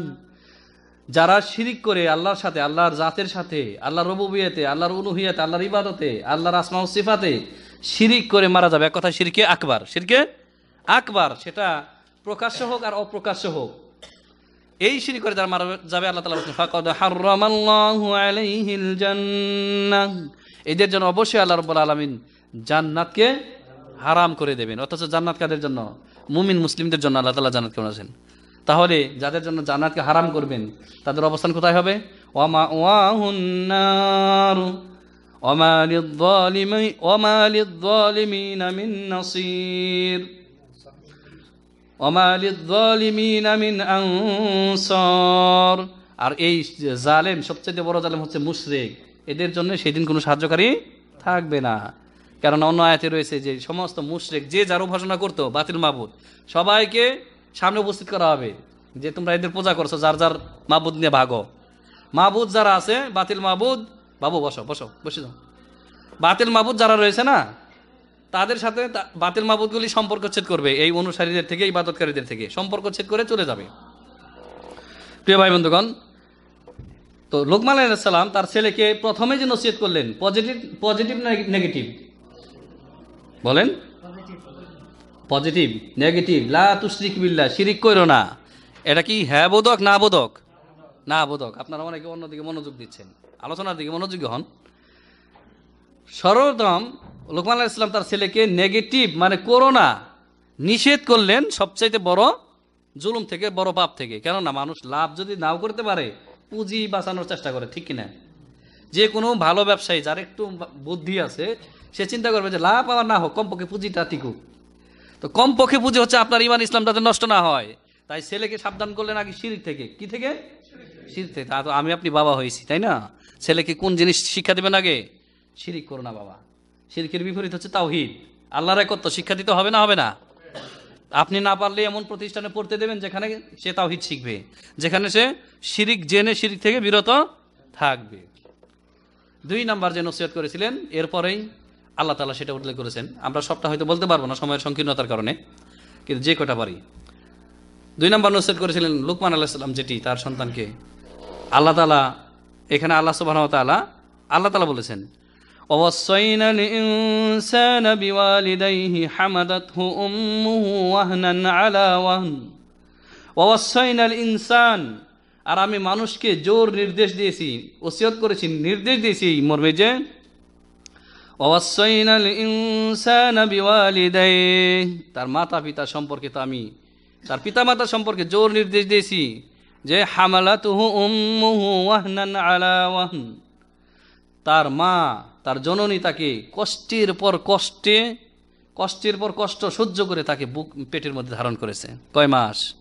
S1: যারা শিরিক করে আল্লাহর সাথে আল্লাহর জাতের সাথে আল্লাহর রবুবিয়াতে আল্লাহর উলুহিয়াতে আল্লাহর ইবাদতে আল্লাহর আসমা ও সিফাতে শিরিক করে মারা যাবে। এক কথা শিরকে আকবার। শিরকে আকবার, সেটা প্রকাশ্য হোক আর অপ্রকাশ্য হোক। এই শিরিক করে যারা মারা যাবে, আল্লাহ জান্নাহ। এদের জন্য অবশ্যই আল্লাহ রাব্বুল আলামিন জান্নাতকে হারাম করে দেবেন। অথচ জান্নাত কাদের জন্য? মুমিন মুসলিমদের জন্য আল্লাহ তাআলা জান্নাত কেমন আছেন তাহলে যাদের জন্য জান্নাতকে হারাম করবেন, তাদের অবস্থান কোথায় হবে? ওয়ামা ওয়াহুন্নার ওমা লিদ্দালিমি, ওমা লিদ্দালিমিনা মিন নাসির। ওমা লিদ্দালিমিনা মিন আনসার। আর এই জালেম সবচেয়ে বড় জালেম হচ্ছে মুশরিক। এদের জন্য সেদিন কোনো সাহায্যকারী থাকবে না। কারণ অন্য আয়াতে রয়েছে যে, সমস্ত মুশরিক যে যার উপাসনা করতো, বাতিল মাবুদ, সবাইকে সামনে উপস্থিত করা হবে যে তোমরা এদের পূজা করছ, যার যার মাবুদ নিয়ে ভাগো। মাবুদ যারা আছে, বাতিল মাবুদ বাবু, বসো বসো, বসে যাও। বাতিল মাবুদ যারা রয়েছে না, তাদের সাথে বাতিল মাবুদগুলি সম্পর্ক ছেদ করবে এই অনুসারীদের থেকে এই ইবাদতকারীদের থেকে। সম্পর্ক ছেদ করে চলে যাবে। প্রিয় ভাই বন্ধুগণ, তো লোকমান আলাইসাল্লাম তার ছেলেকে প্রথমে যে নসিহত করলেন, পজিটিভ পজিটিভ নেগেটিভ? বলেন। Positive, negative. লা তুশরিক বিল্লাহ, শিরিক করো না। এটা কি হ্যাঁ বোধক, না বোধক? না বোধক। আপনারা অনেকে অন্যদিকে মনোযোগ দিচ্ছেন। আলোচনার দিকে মনোযোগী হন। সর্বপ্রথম লোকমান আলাহ ইসলাম তার ছেলেকে নেগেটিভ মানে করোনা নিষেধ করলেন সবচাইতে বড় জুলুম থেকে, বড় পাপ থেকে। কেননা মানুষ লাভ যদি নাও করতে পারে, পুঁজি বাঁচানোর চেষ্টা করে, ঠিক কিনা? যে কোনো ভালো ব্যবসায়ী যার একটু বুদ্ধি আছে, সে চিন্তা করবে যে লাভ আমার না হোক, কমপক্ষে পুঁজিটা টিকুক। তো কমপক্ষে পুঁজি হচ্ছে আপনার ইমান ইসলাম যাতে নষ্ট না হয়। তাই ছেলেকে সাবধান করলেন আগে শিরিক থেকে। কি থেকে? শিরিক থেকে। তা তো আমি, আপনি বাবা হয়েছি, তাই না? ছেলেকে কোন জিনিস শিক্ষা দেবেন আগে? শিরিক করো না বাবা। শিরিকের বিপরীত হচ্ছে তাওহিদ। আল্লাহর একত্র শিক্ষা দিতে হবে না হবে না? আপনি না পারলে এমন প্রতিষ্ঠানে পড়তে দেবেন যেখানে সে তাওহিদ শিখবে, যেখানে সে শিরিক জেনে শিরিক থেকে বিরত থাকবে। দুই নাম্বার যে নসিহত করেছিলেন, এরপরেই আল্লাহ তালা সেটা উল্লেখ করেছেন। আমরা সবটা হয়তো বলতে পারব না সময়ের সংকীর্ণতার কারণে, কিন্তু যে কটা পারি। দুই নাম্বার নসিহত করেছিলেন লুকমান আল্লাহ সাল্লাম যেটি তার সন্তানকে আল্লাহ তালা এখানে আল্লাহ সুবাহ তালা আল্লাহ তালা বলেছেন ووصينا الإنسان بوالديه حمدته أمه وهنا على وهن ووصينا الإنسان আর আমি মানুষকে জোর নির্দেশ দিয়েছি ওসিয়ত করেছি নির্দেশ দিয়েছি এই মর্মে যে ووصينا الإنسان بوالديه তার মাতা পিতা সম্পর্কে তো আমি তার পিতা মাতা সম্পর্কে জোর নির্দেশ দিয়েছি যে হামালাতুহু উম্মুহু ওয়াহনান আলা ওয়াহন। তার মা, তার জননী তাকে কষ্টের পর কষ্টে, কষ্টের পর কষ্ট সহ্য করে তাকে বুক, পেটের মধ্যে ধারণ করেছে। কয় মাস?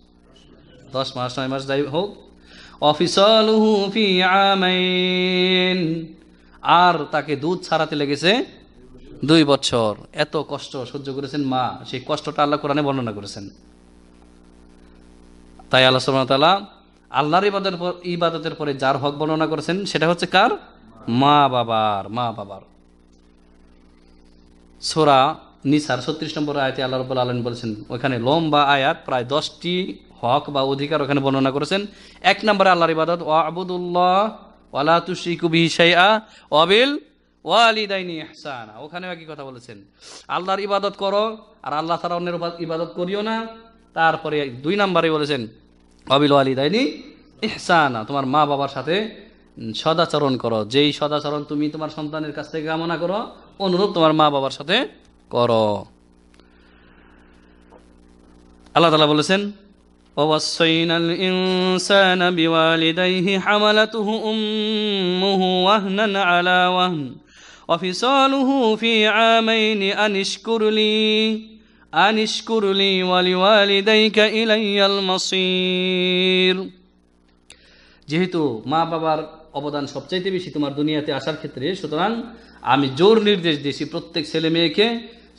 S1: দশ মাস, নয় মাস, যাই হোক। অফিসলহু ফি আমাইন। আর তাকে দুধ ছাড়াতে লেগেছে দুই বছর। এত কষ্ট সহ্য করেছেন মা, সেই কষ্টটা আল্লাহ কোরআনে বর্ণনা করেছেন। তাই আল্লাহ সুবহানাহু আল্লাহর ইবাদতের পর ইবাদতের পরে যার হক বর্ণনা করেছেন, সেটা হচ্ছে কার? মা বাবার মা বাবার। সোরা নিসার ছত্রিশ নম্বর আয়াতে আল্লাহ রব্বুল আলম বলেছেন, ওখানে লম্বা আয়াত, প্রায় দশটি হক বা অধিকার ওখানে বর্ণনা করেছেন। এক নম্বরে আল্লাহর ইবাদত ও আবুদুল্লাহ ওয়ালা তুশরিকু বিহি শাইআ, ওয়াবিল ওয়ালিদাইনি ইহসানা। ওখানে একই কথা বলেছেন। আল্লাহর ইবাদত করো, আর আল্লাহ তাআলা অন্যের ইবাদত করিও না। তারপরে দুই নম্বরে বলেছেন অবিল ওয়ালিদাইনি ইহসানা তোমার মা বাবার সাথে সদাচরণ করো যেই সদাচরণ তুমি তোমার সন্তানের কাছ থেকে কামনা করো অনুরূপ তোমার মা বাবার সাথে করো আল্লাহ তালা বলেছেন ووصينا الإنسان بوالديه حملته أمه وهنا على وهن وفصاله في عامين أن اشكر لي أن اشكر لي ولوالديك إلي المصير যেহেতু মা বাবার অবদান সবচাইতে বেশি তোমার দুনিয়াতে আসার ক্ষেত্রে সুতরাং আমি জোর নির্দেশ দিয়েছি প্রত্যেক ছেলে মেয়েকে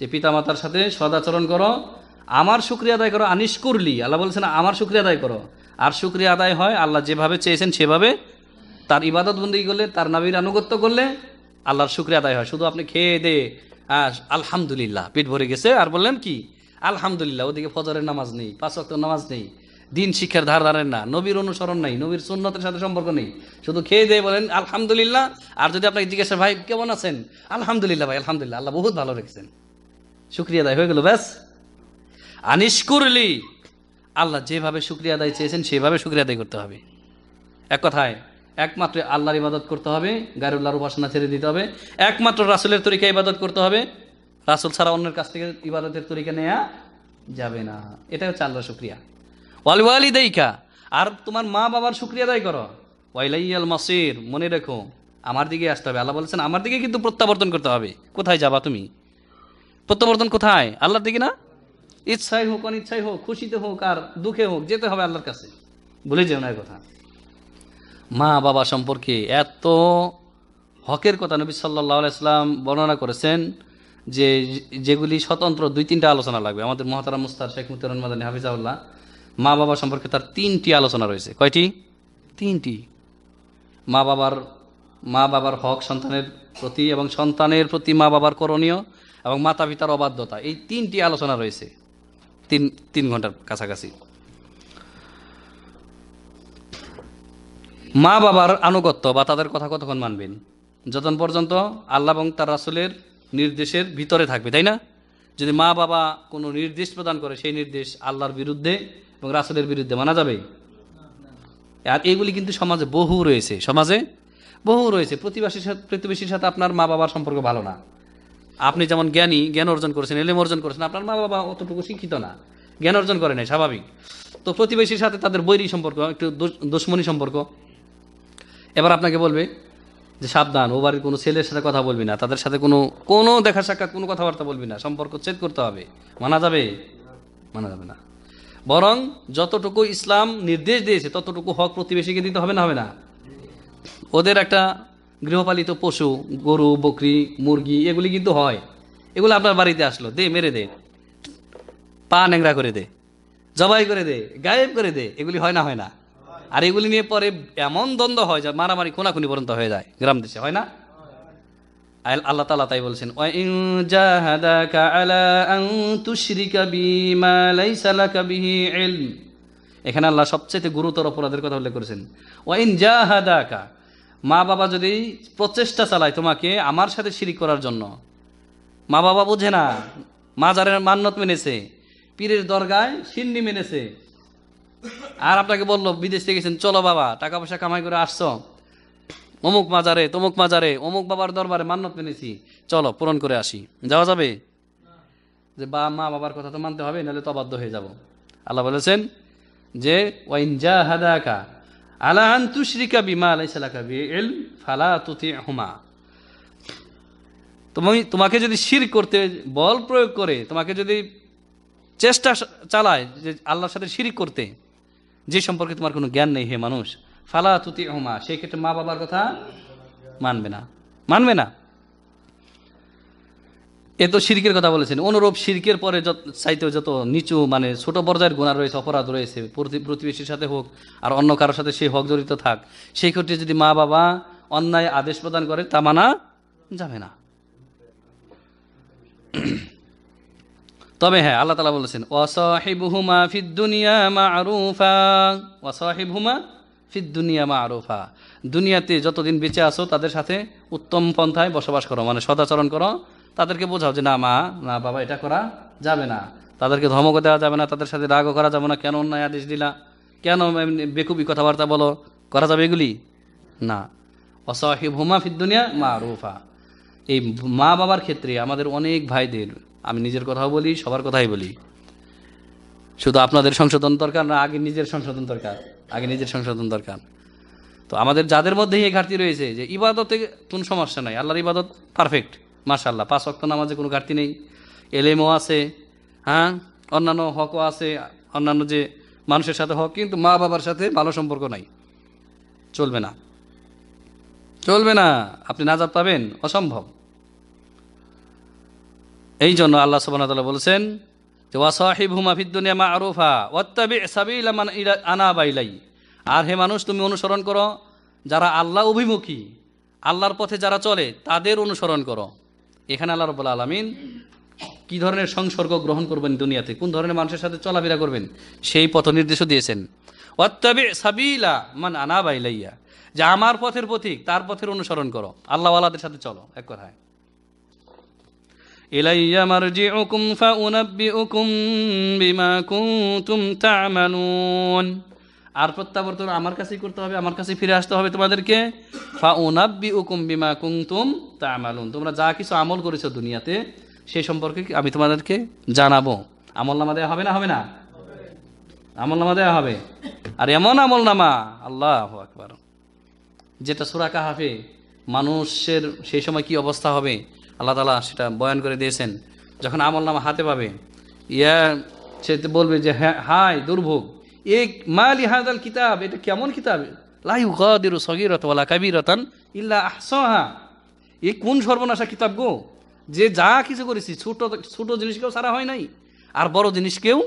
S1: যে পিতামাতার সাথে সদাচরণ করো আমার শুক্রিয়া আদায় করো আনিস করলি আল্লাহ বলছেন আমার শুক্রিয়া আদায় করো আর শুক্রিয়া আদায় হয় আল্লাহ যেভাবে চেয়েছেন সেভাবে তার ইবাদত বন্দি করলে তার নাবির আনুগত্য করলে আল্লাহর শুক্রিয়া আদায় হয় শুধু আপনি খেয়ে দে আহ, আলহামদুলিল্লাহ, পেট ভরে গেছে, আর বললেন কি? আলহামদুলিল্লাহ, ওদিকে ফজরের নামাজ নেই, পাঁচ ওয়াক্ত নামাজ নেই, দিন শিক্ষার ধার ধারেন না, নবীর অনুসরণ নাই, নবীর সুন্নতের সাথে সম্পর্ক নেই, শুধু খেয়ে দিয়ে বলেন আলহামদুলিল্লাহ, আর যদি আপনাকে জিজ্ঞাসা ভাই কেমন আছেন? আলহামদুলিল্লাহ ভাই, আলহামদুলিল্লাহ, আল্লাহ বহুত ভালো রেখেছেন। শুক্রিয়া আদায় হয়ে গেল, ব্যাস। আনিস করলি আল্লাহ যেভাবে শুক্রিয়া আদায় চেয়েছেন, সেভাবে শুক্রিয়া আদায় করতে হবে। এক কথায় একমাত্র আল্লাহর ইবাদত করতে হবে গারুল্লাহর উপাসনা ছেড়ে দিতে হবে। একমাত্র রাসুলের তরিকা ইবাদত করতে হবে। রাসুল ছাড়া অন্যের কাছ থেকে ইবাদতের তরিকা নেওয়া যাবে না। এটা হচ্ছে আল্লাহ শুক্রিয়া। ওয়াল ওয়ালি দেইকা আর তোমার মা বাবার শুক্রিয়া আদায় করো। ওয়াইলাইয়াল মাসির, মনে রেখো, আমার দিকে আসতে হবে। আল্লাহ বলেছেন, আমার দিকে কিন্তু প্রত্যাবর্তন করতে হবে। কোথায় যাবা তুমি? প্রত্যাবর্তন কোথায়? আল্লাহর দিকে না? ইচ্ছাই হোক, অনিচ্ছাই হোক, খুশিতে হোক আর দুঃখে হোক, যেতে হবে আল্লাহর কাছে। বলে যেও না কথা। মা বাবা সম্পর্কে এত হকের কথা নবী সাল্লাহ ইসলাম বর্ণনা করেছেন যে যেগুলি স্বতন্ত্র দুই তিনটা আলোচনা লাগবে। আমাদের মহাতারা মুস্তার শেখ মুতুর মাদানী হাফিজাউল্লাহ মা বাবা সম্পর্কে তার তিনটি আলোচনা রয়েছে। কয়টি? তিনটি। মা বাবার মা বাবার হক সন্তানের প্রতি এবং সন্তানের প্রতি মা বাবার করণীয় এবং মাতা পিতার অবাধ্যতা, এই তিনটি আলোচনা রয়েছে। তিন তিন ঘণ্টার কাছাকাছি। মা বাবার আনুগত্য বা তাদের কথা কতক্ষণ মানবেন? যতক্ষণ পর্যন্ত আল্লাহ এবং তার রাসুলের নির্দেশের ভিতরে থাকবে, তাই না? যদি মা বাবা কোনো নির্দেশ প্রদান করে, সেই নির্দেশ আল্লাহর বিরুদ্ধে এবং রাসুলের বিরুদ্ধে মানা যাবে? আর এগুলি কিন্তু সমাজে বহু রয়েছে, সমাজে বহু রয়েছে। প্রতিবেশীর সাথে প্রতিবেশীর সাথে আপনার মা বাবার সম্পর্ক ভালো না। আপনি যেমন জ্ঞানী, জ্ঞান অর্জন করেছেন, এলেম অর্জন করেছেন, আপনার মা বাবা অতটুকু শিক্ষিত না। জ্ঞান অর্জন করে নাই, স্বাভাবিক। তো প্রতিবেশীর সাথে তাদের বৈরী সম্পর্ক, একটু দুশ- দুশ্মনী সম্পর্ক এবার আপনাকে বলবে যে সাবধান, ও বাড়ির কোনো ছেলের সাথে কথা বলবি না, তাদের সাথে কোনো কোনো দেখা সাক্ষাৎ, কোনো কথাবার্তা বলবি না, সম্পর্ক ছেদ করতে হবে। মানা যাবে? মানা যাবে না। বরং যতটুকু ইসলাম নির্দেশ দিয়েছে, ততটুকু হক প্রতিবেশীকে দিতে হবে না হবে না। ওদের একটা গৃহপালিত পশু, গরু, বকরি, মুরগি, এগুলি কিন্তু হয়। এগুলো আপনার বাড়িতে আসলো, দে, মেরে দে। পা ন্যাংরা করে দে, জবাই করে দে, গায়েব করে দে, এগুলি হয় না হয় না। আর এগুলি নিয়ে পরে এমন দ্বন্দ্ব হয় যা মারামারি কোনাকুনি পর্যন্ত হয়ে যায়, গ্রাম দেশে, হয় না? আল- আল্লাহ তালা তাই বলছেন, "ওয়াইন জাহাদাকা আলা আন তুশরিকা বিমা লাইসা লাকা বিহি ইলম। এখানে আল্লাহ সবচেয়ে গুরুতর অপরাধের কথা উল্লেখ করেছেন, ওয়াইন জাহাদাকা, মা বাবা যদি প্রচেষ্টা চালায় তোমাকে আমার সাথে শিরিক করার জন্য, মা বাবা বোঝে না, মাজারের মান্নত মেনেছে, পীরের দরগায় সিন্নি মেনেছে আর আপনাকে বলল, বিদেশ থেকে গেছেন, চলো বাবা টাকা পয়সা কামাই করে আসছো। অমুক মাজারে, তমুক মাজারে, অমুক বাবার দরবারে মান্নত মেনেছি। চলো, পূরণ করে আসি। যাওয়া যাবে? যে বা, মা, বাবার কথা তো মানতে হবে, নাহলে তো অবাধ্য হয়ে যাব। আল্লাহ বলেছেন যে, ওয়াইন জা হাদাকা আলা আন তুশরিকা বিমা আলাইসা লাকা বিল ফালা তুতি হুমা তুমি, তোমাকে যদি শির করতে, বল প্রয়োগ করে, তোমাকে যদি চেষ্টা চালায় যে আল্লাহর সাথে শিরিক করতে যে সম্পর্কে তোমার কোনো জ্ঞান নেই, হে মানুষ, ফালা তুতি হুমা সেই ক্ষেত্রে মা বাবার কথা মানবে না। মানবে না। এ তো শিরকের কথা বলেছেন। অনুরূপ শিরকের পরে যত চাইতেও যত নিচু মানে ছোট পর্যায়ের গুণা রয়েছে, অপরাধ রয়েছে, প্রতি- প্রতিবেশীর সাথে হোক, আর অন্য কারোর সাথে সেই হক, জড়িত থাক, সেই ক্ষেত্রে যদি মা বাবা অন্যায় আদেশ প্রদান করে, তা মানা যাবে না। তবে হ্যাঁ আল্লাহ তালা বলেছেন ফিদ দুনিয়া মারুফা ওয়াসাহিবহুমা ফিদ দুনিয়া মারুফা। দুনিয়াতে যতদিন বেঁচে আসো তাদের সাথে উত্তম পন্থায় বসবাস করো মানে সদাচরণ করো। তাদেরকে বোঝাও যে, না মা, না বাবা, এটা করা যাবে না। তাদেরকে ধমক দেওয়া যাবে না, তাদের সাথে রাগও করা যাবে না। কেন অন্যায় আদেশ দিলা? কেন বেকুবি কথাবার্তা বলো? করা যাবে এগুলি? না। অসাহিব হুমা ফিদ দুনিয়া মারুফা। এই মা বাবার ক্ষেত্রে আমাদের অনেক ভাইদের আমি নিজের কথাও বলি, সবার কথাই বলি। শুধু আপনাদের সংশোধন দরকার না, আগে নিজের সংশোধন দরকার, আগে নিজের সংশোধন দরকার। তো আমাদের যাদের মধ্যে এই ঘাটতি রয়েছে, যে ইবাদতে কোনো সমস্যা নাই, আল্লাহর ইবাদত পারফেক্ট মাশাল্লাহ পাঁচ অক্ত নামাজে কোনো ঘাটতি নেই। এলেমও আছে হ্যাঁ? অন্যান্য হকও আছে, অন্যান্য যে মানুষের সাথে হক, কিন্তু মা বাবার সাথে ভালো সম্পর্ক নাই। চলবে না। চলবে না। আপনি নাজাদ পাবেন, অসম্ভব। এই জন্য আল্লাহ সুবহানাহু ওয়া তাআলা বলেছেন যে ওয়াসাহিব হুমা ফিদ দুনিয়া মারুফা, ওয়াত্তাবি সাবিলা ইলা আনা বাইলাই আর হে মানুষ, তুমি অনুসরণ করো, যারা আল্লাহ অভিমুখী, আল্লাহর পথে যারা চলে, তাদের অনুসরণ করো। এখানে আল্লাহ রব্বুল আলামিন কি ধরনের সংসর্গ গ্রহণ করবেন দুনিয়াতে? কোন ধরনের মানুষের সাথে চলাফেরা করবেন? সেই পথ নির্দেশও দিয়েছেন। ওয়াত্তাবি সাবিলা মান আনা বাইলাইয়া যে, আমার পথের পথিক তার পথের অনুসরণ করো। আল্লাহওয়ালাদের সাথে চলো, এক কথায়। ইলাইয়া মারজিউকুম ফাউনাব্বিউকুম বিমা কুনতুম তা'মালুন আর প্রত্যাবর্তন আমার কাছেই করতে হবে, আমার কাছে ফিরে আসতে হবে তোমাদেরকে। ফাউনাব্বিউকুম বিমা কুনতুম তা'মালুন। তোমরা যা কিছু আমল করেছ দুনিয়াতে, সে সম্পর্কে আমি তোমাদেরকে জানাব। আমল নামা দেওয়া হবে না হবে না? আমল নামা দেওয়া হবে। আর এমন আমল নামা, আল্লাহ আকবার। যেটা সুরাকা হাফে মানুষের সেই সময় কি অবস্থা হবে? আল্লাহ তালা সেটা বয়ান করে দিয়েছেন। যখন আমল নামা হাতে পাবে, ইয়া সে বলবে যে হ্যাঁ হাই দুর্ভোগ। এ মালি হাদাল কিতাব, এটা কেমন কিতাব? লাই গদিরু সগিরত ওয়ালা কাবিরতান ইল্লা আহসাহা। এ কোন সর্বনাশা কিতাব গো? যে যা কিছু করেছি, ছোট ছোট জিনিসকেও সারা হয় নাই, আর বড় জিনিসকেও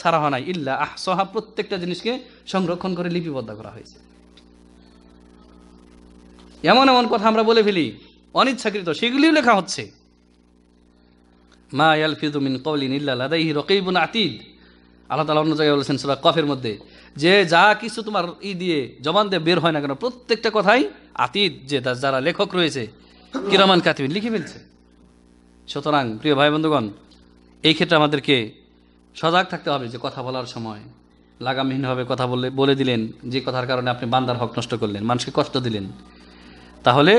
S1: সারা হয় নাই। ইল্লা আহসাহা, প্রত্যেকটা জিনিসকে সংরক্ষণ করে লিপিবদ্ধ করা হয়েছে। এমন এমন কথা আমরা বলে ফেলি অনিচ্ছাকৃত, সেগুলিও লেখা হচ্ছে। মা ইয়ালফিদু মিন কওলিন ইল্লা লাদাইহি রকিবুন আতিদ। আল্লাহ তাআলা অন্য জায়গায় বলেছেন সূরা কফের মধ্যে, যে যা কিছু তোমার ই দিয়ে জবান দিয়ে বের হয় না কেন, প্রত্যেকটা কথাই আতিদ যে যারা লেখক রয়েছে, কিরামান কাতিবিন, লিখে ফেলছে। সুতরাং, প্রিয় ভাই বন্ধুগণ, এই ক্ষেত্রে আমাদেরকে সজাগ থাকতে হবে যে কথা বলার সময় লাগামহীনভাবে কথা বলে বলে দিলেন, যে কথার কারণে আপনি বান্দার হক নষ্ট করলেন, মানুষকে কষ্ট দিলেন। তাহলে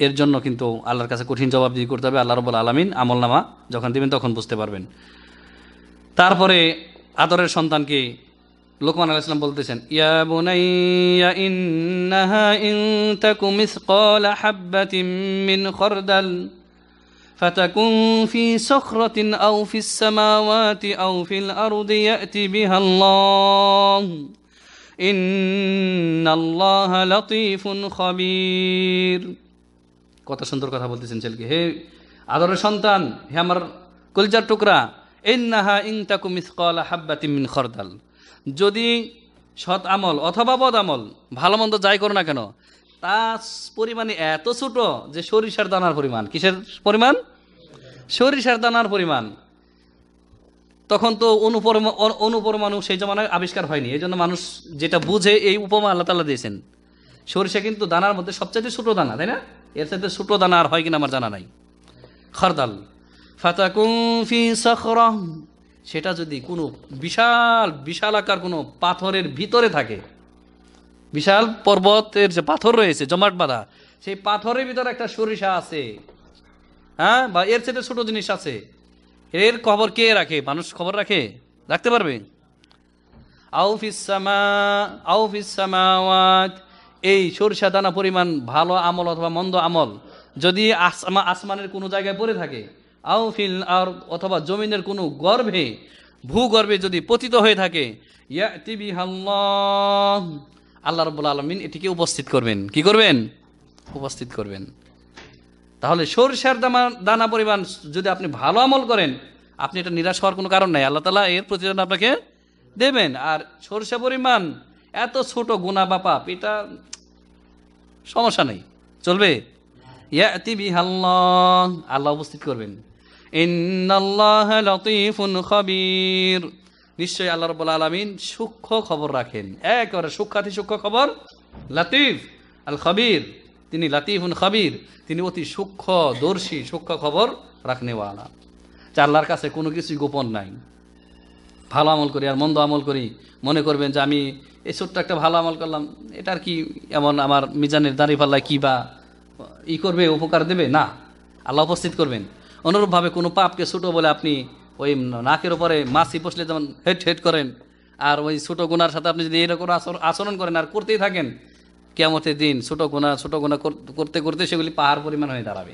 S1: এর জন্য কিন্তু আল্লাহর কাছে কঠিন জবাব দিয়ে করতে হবে আল্লাহ রবুল আলমিন আমলনামা যখন দিবেন তখন বুঝতে পারবেন তারপরে আদরের সন্তানকে লোকমান আলাইসলাম বলতেছেন ইয়া বুনাইয়া ইন্নাহা ইন তাকু মিসকালা হাববাতিন মিন খরদাল فتكن في صخرة أو في السماوات أو في الأرض يأتي بها الله إن الله لطيف خبير কত সুন্দর কথা বলতেছেন ছেলেকে। হে আদরের সন্তান, হে আমার কলজার টুকরা, ইন্নাহা ইনতাকু মিসকালা হাব্বাতিন মিন খরদাল। যদি সৎ আমল অথবা বদ আমল, ভালো মন্দ যাই করো না কেন, তা পরিমাণে এত ছোট যে সরিষার দানার পরিমাণ। কিসের পরিমাণ? সরিষার দানার পরিমাণ। তখন তো অনুপরমা অনুপরমাণু সেই জমানায় আবিষ্কার হয়নি। এই জন্য মানুষ যেটা বুঝে এই উপমা আল্লাহ তালা দিয়েছেন। সরিষা কিন্তু দানার মধ্যে সবচেয়ে ছোট দানা, তাই না? এর সাথে ছোটো দানা আর হয় কিনা আমার জানা নাই। খরদাল ফাতাকুম ফি সখরম সেটা যদি কোনো বিশাল বিশাল আকার কোনো পাথরের ভিতরে থাকে, বিশাল পর্বতের যে পাথর রয়েছে, জমাট বাঁধা, সেই পাথরের ভিতরে একটা সরিষা আছে হ্যাঁ বা এর সাথে ছোট জিনিস আছে, এর খবর কে রাখে? মানুষ খবর রাখে? রাখতে পারবে? আউফিসামা আউফিসামাওয়াত এই সরিষা দানা পরিমাণ ভালো আমল অথবা মন্দ আমল যদি আসমা আসমানের কোনো জায়গায় পড়ে থাকে আউফিল আর অথবা জমিনের কোনো গর্ভে, ভূগর্ভে যদি পতিত হয়ে থাকে আল্লাহ রব্বুল আলমিন এটিকে উপস্থিত করবেন। কি করবেন? উপস্থিত করবেন। তাহলে সরিষার দামা দানা পরিমাণ যদি আপনি ভালো আমল করেন, আপনি এটা নিরাশ হওয়ার কোনো কারণ নাই। আল্লাহ তালা এর প্রতিদান আপনাকে দেবেন। আর সরিষা পরিমাণ এত ছোট গুণা বা পাপ, এটা সমস্যা নেই। চলবে? আল্লাহ উপস্থিত করবেন। ইন্নাল্লাহ নিশ্চয়ই আল্লাহ রব্বুল আলমিন সূক্ষ্ম খবর রাখেন। একেবারে সূক্ষাতি সূক্ষ্ম খবর। লাতিফ আল খবির। তিনি লাতিফুন খবির। তিনি অতি সূক্ষ্ম, দর্শী, সূক্ষ্ম খবর রাখনেওয়ালা। যে আল্লাহর কাছে কোনো কিছুই গোপন নাই। ভালো আমল করি আর মন্দ আমল করি। মনে করবেন যে আমি এই ছোট্ট একটা ভালো আমল করলাম এটা আর কি এমন আমার মিজানের দাঁড়ি পাল্লায় কী বা ই করবে, উপকার দেবে? না, আল্লাহ উপস্থিত করবেন। অনুরূপভাবে কোনো পাপকে ছোটো বলে আপনি ওই নাকের ওপরে মাছি বসলে যেমন হেড হেড করেন, আর ওই ছোটো গুনার সাথে আপনি যদি এরকম আচরণ করেন আর করতেই থাকেন কেমতের দিন ছোটো গোনা ছোটো গোনা করতে করতে সেগুলি পাহাড় পরিমাণ হয়ে দাঁড়াবে।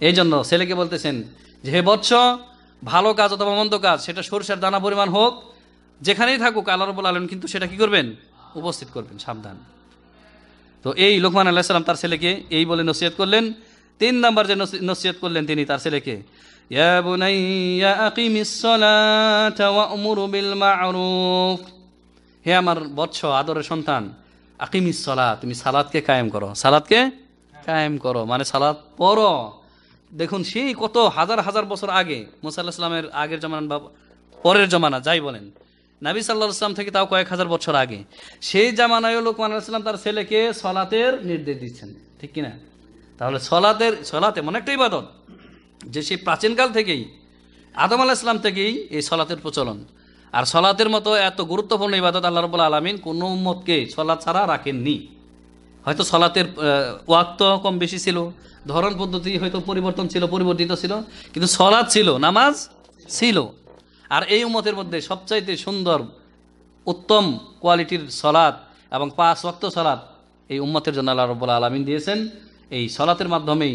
S1: এই জন্য ছেলেকে বলতেছেন যে, হে বৎস, ভালো কাজ অথবা মন্দ কাজ, সেটা সরষের দানা পরিমাণ হোক যেখানেই থাকুক, আল্লাহ রবুল আলম কিন্তু সেটা কি করবেন? উপস্থিত করবেন, সাবধান। তো এই লোকমান আল্লাহ সাল্লাম তার ছেলেকে এই বলে নসিহত করলেন। তিন নাম্বার যে নসিহত করলেন তিনি তার ছেলেকে হে আমার বৎস আদরের সন্তান, আকিমিস সালাত, তুমি সালাদকে কায়েম করো। সালাদকে কায়েম করো মানে সালাদ পড়ো। দেখুন, সেই কত হাজার হাজার বছর আগে মুসা আল্লাহ সাল্লামের আগের জমানা বা পরের জমানা, যাই বলেন নাবি সাল্লাহ ইসলাম থেকে তাও কয়েক হাজার বছর আগে। সেই জামানায় লোকমান আলাইসাল্লাম তার ছেলেকে সলাতের নির্দেশ দিচ্ছেন। ঠিক কিনা? তাহলে সলাতের, সলাতে মনে একটা ইবাদত যে সেই প্রাচীনকাল থেকেই, আদম আলাহ ইসলাম থেকেই এই সলাতের প্রচলন। আর সলাতের মতো এত গুরুত্বপূর্ণ ইবাদত আল্লাহ রবুল্লা আলমিন কোনো উম্মতকে সলাৎ ছাড়া রাখেননি। হয়তো সলাতের ওয়াক্ত কম বেশি ছিল, ধরন পদ্ধতি হয়তো পরিবর্তন ছিল, পরিবর্তিত ছিল, কিন্তু সলাৎ ছিল, নামাজ ছিল। আর এই উমতের মধ্যে সবচাইতে সুন্দর, উত্তম কোয়ালিটির সলাদ এবং পাঁচ ওয়াক্ত সলাদ এই উম্মতের জন্য আল্লাহ রব্বুল্লা আলমিন দিয়েছেন। এই সলাতের মাধ্যমেই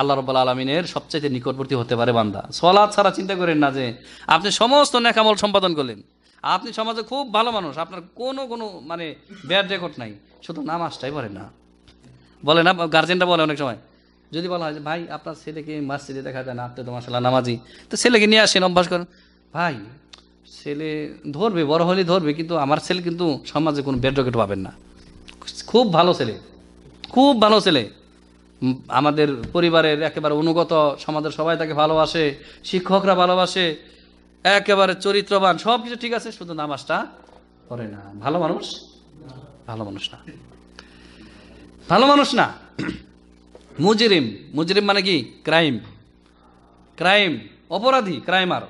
S1: আল্লাহ রব্বুল্লা আলমিনের সবচাইতে নিকটবর্তী হতে পারে বান্দা। সলাদ ছাড়া চিন্তা করেন না যে আপনি সমস্ত নেকামল সম্পাদন করলেন। আপনি সমাজে খুব ভালো মানুষ, আপনার কোনো কোনো মানে ব্যাড রেকর্ড নাই, শুধু নামাজটাই পড়েন না। বলে না গার্জেনরা বলে অনেক সময়, যদি বলা হয় যে, ভাই, আপনার ছেলেকে মসজিদে দেখা যায় না, আপনি তো মাসাল্লাহ নামাজি। তো ছেলেকে নিয়ে আসেন, অভ্যাস করেন। ভাই, ছেলে ধরবে, বড় হলে ধরবে, কিন্তু আমার ছেলে কিন্তু সমাজে কোনো বেড রকেট পাবেন না। খুব ভালো ছেলে, খুব ভালো ছেলে। আমাদের পরিবারের একেবারে অনুগত সমাজের সবাই তাকে ভালোবাসে, শিক্ষকরা ভালোবাসে, একেবারে চরিত্রবান সব কিছু ঠিক আছে, শুধু নামাজটা করে না। ভালো মানুষ? ভালো মানুষ না। ভালো মানুষ না। মুজরিম মুজরিম মানে কি? ক্রাইম ক্রাইম অপরাধী ক্রাইমার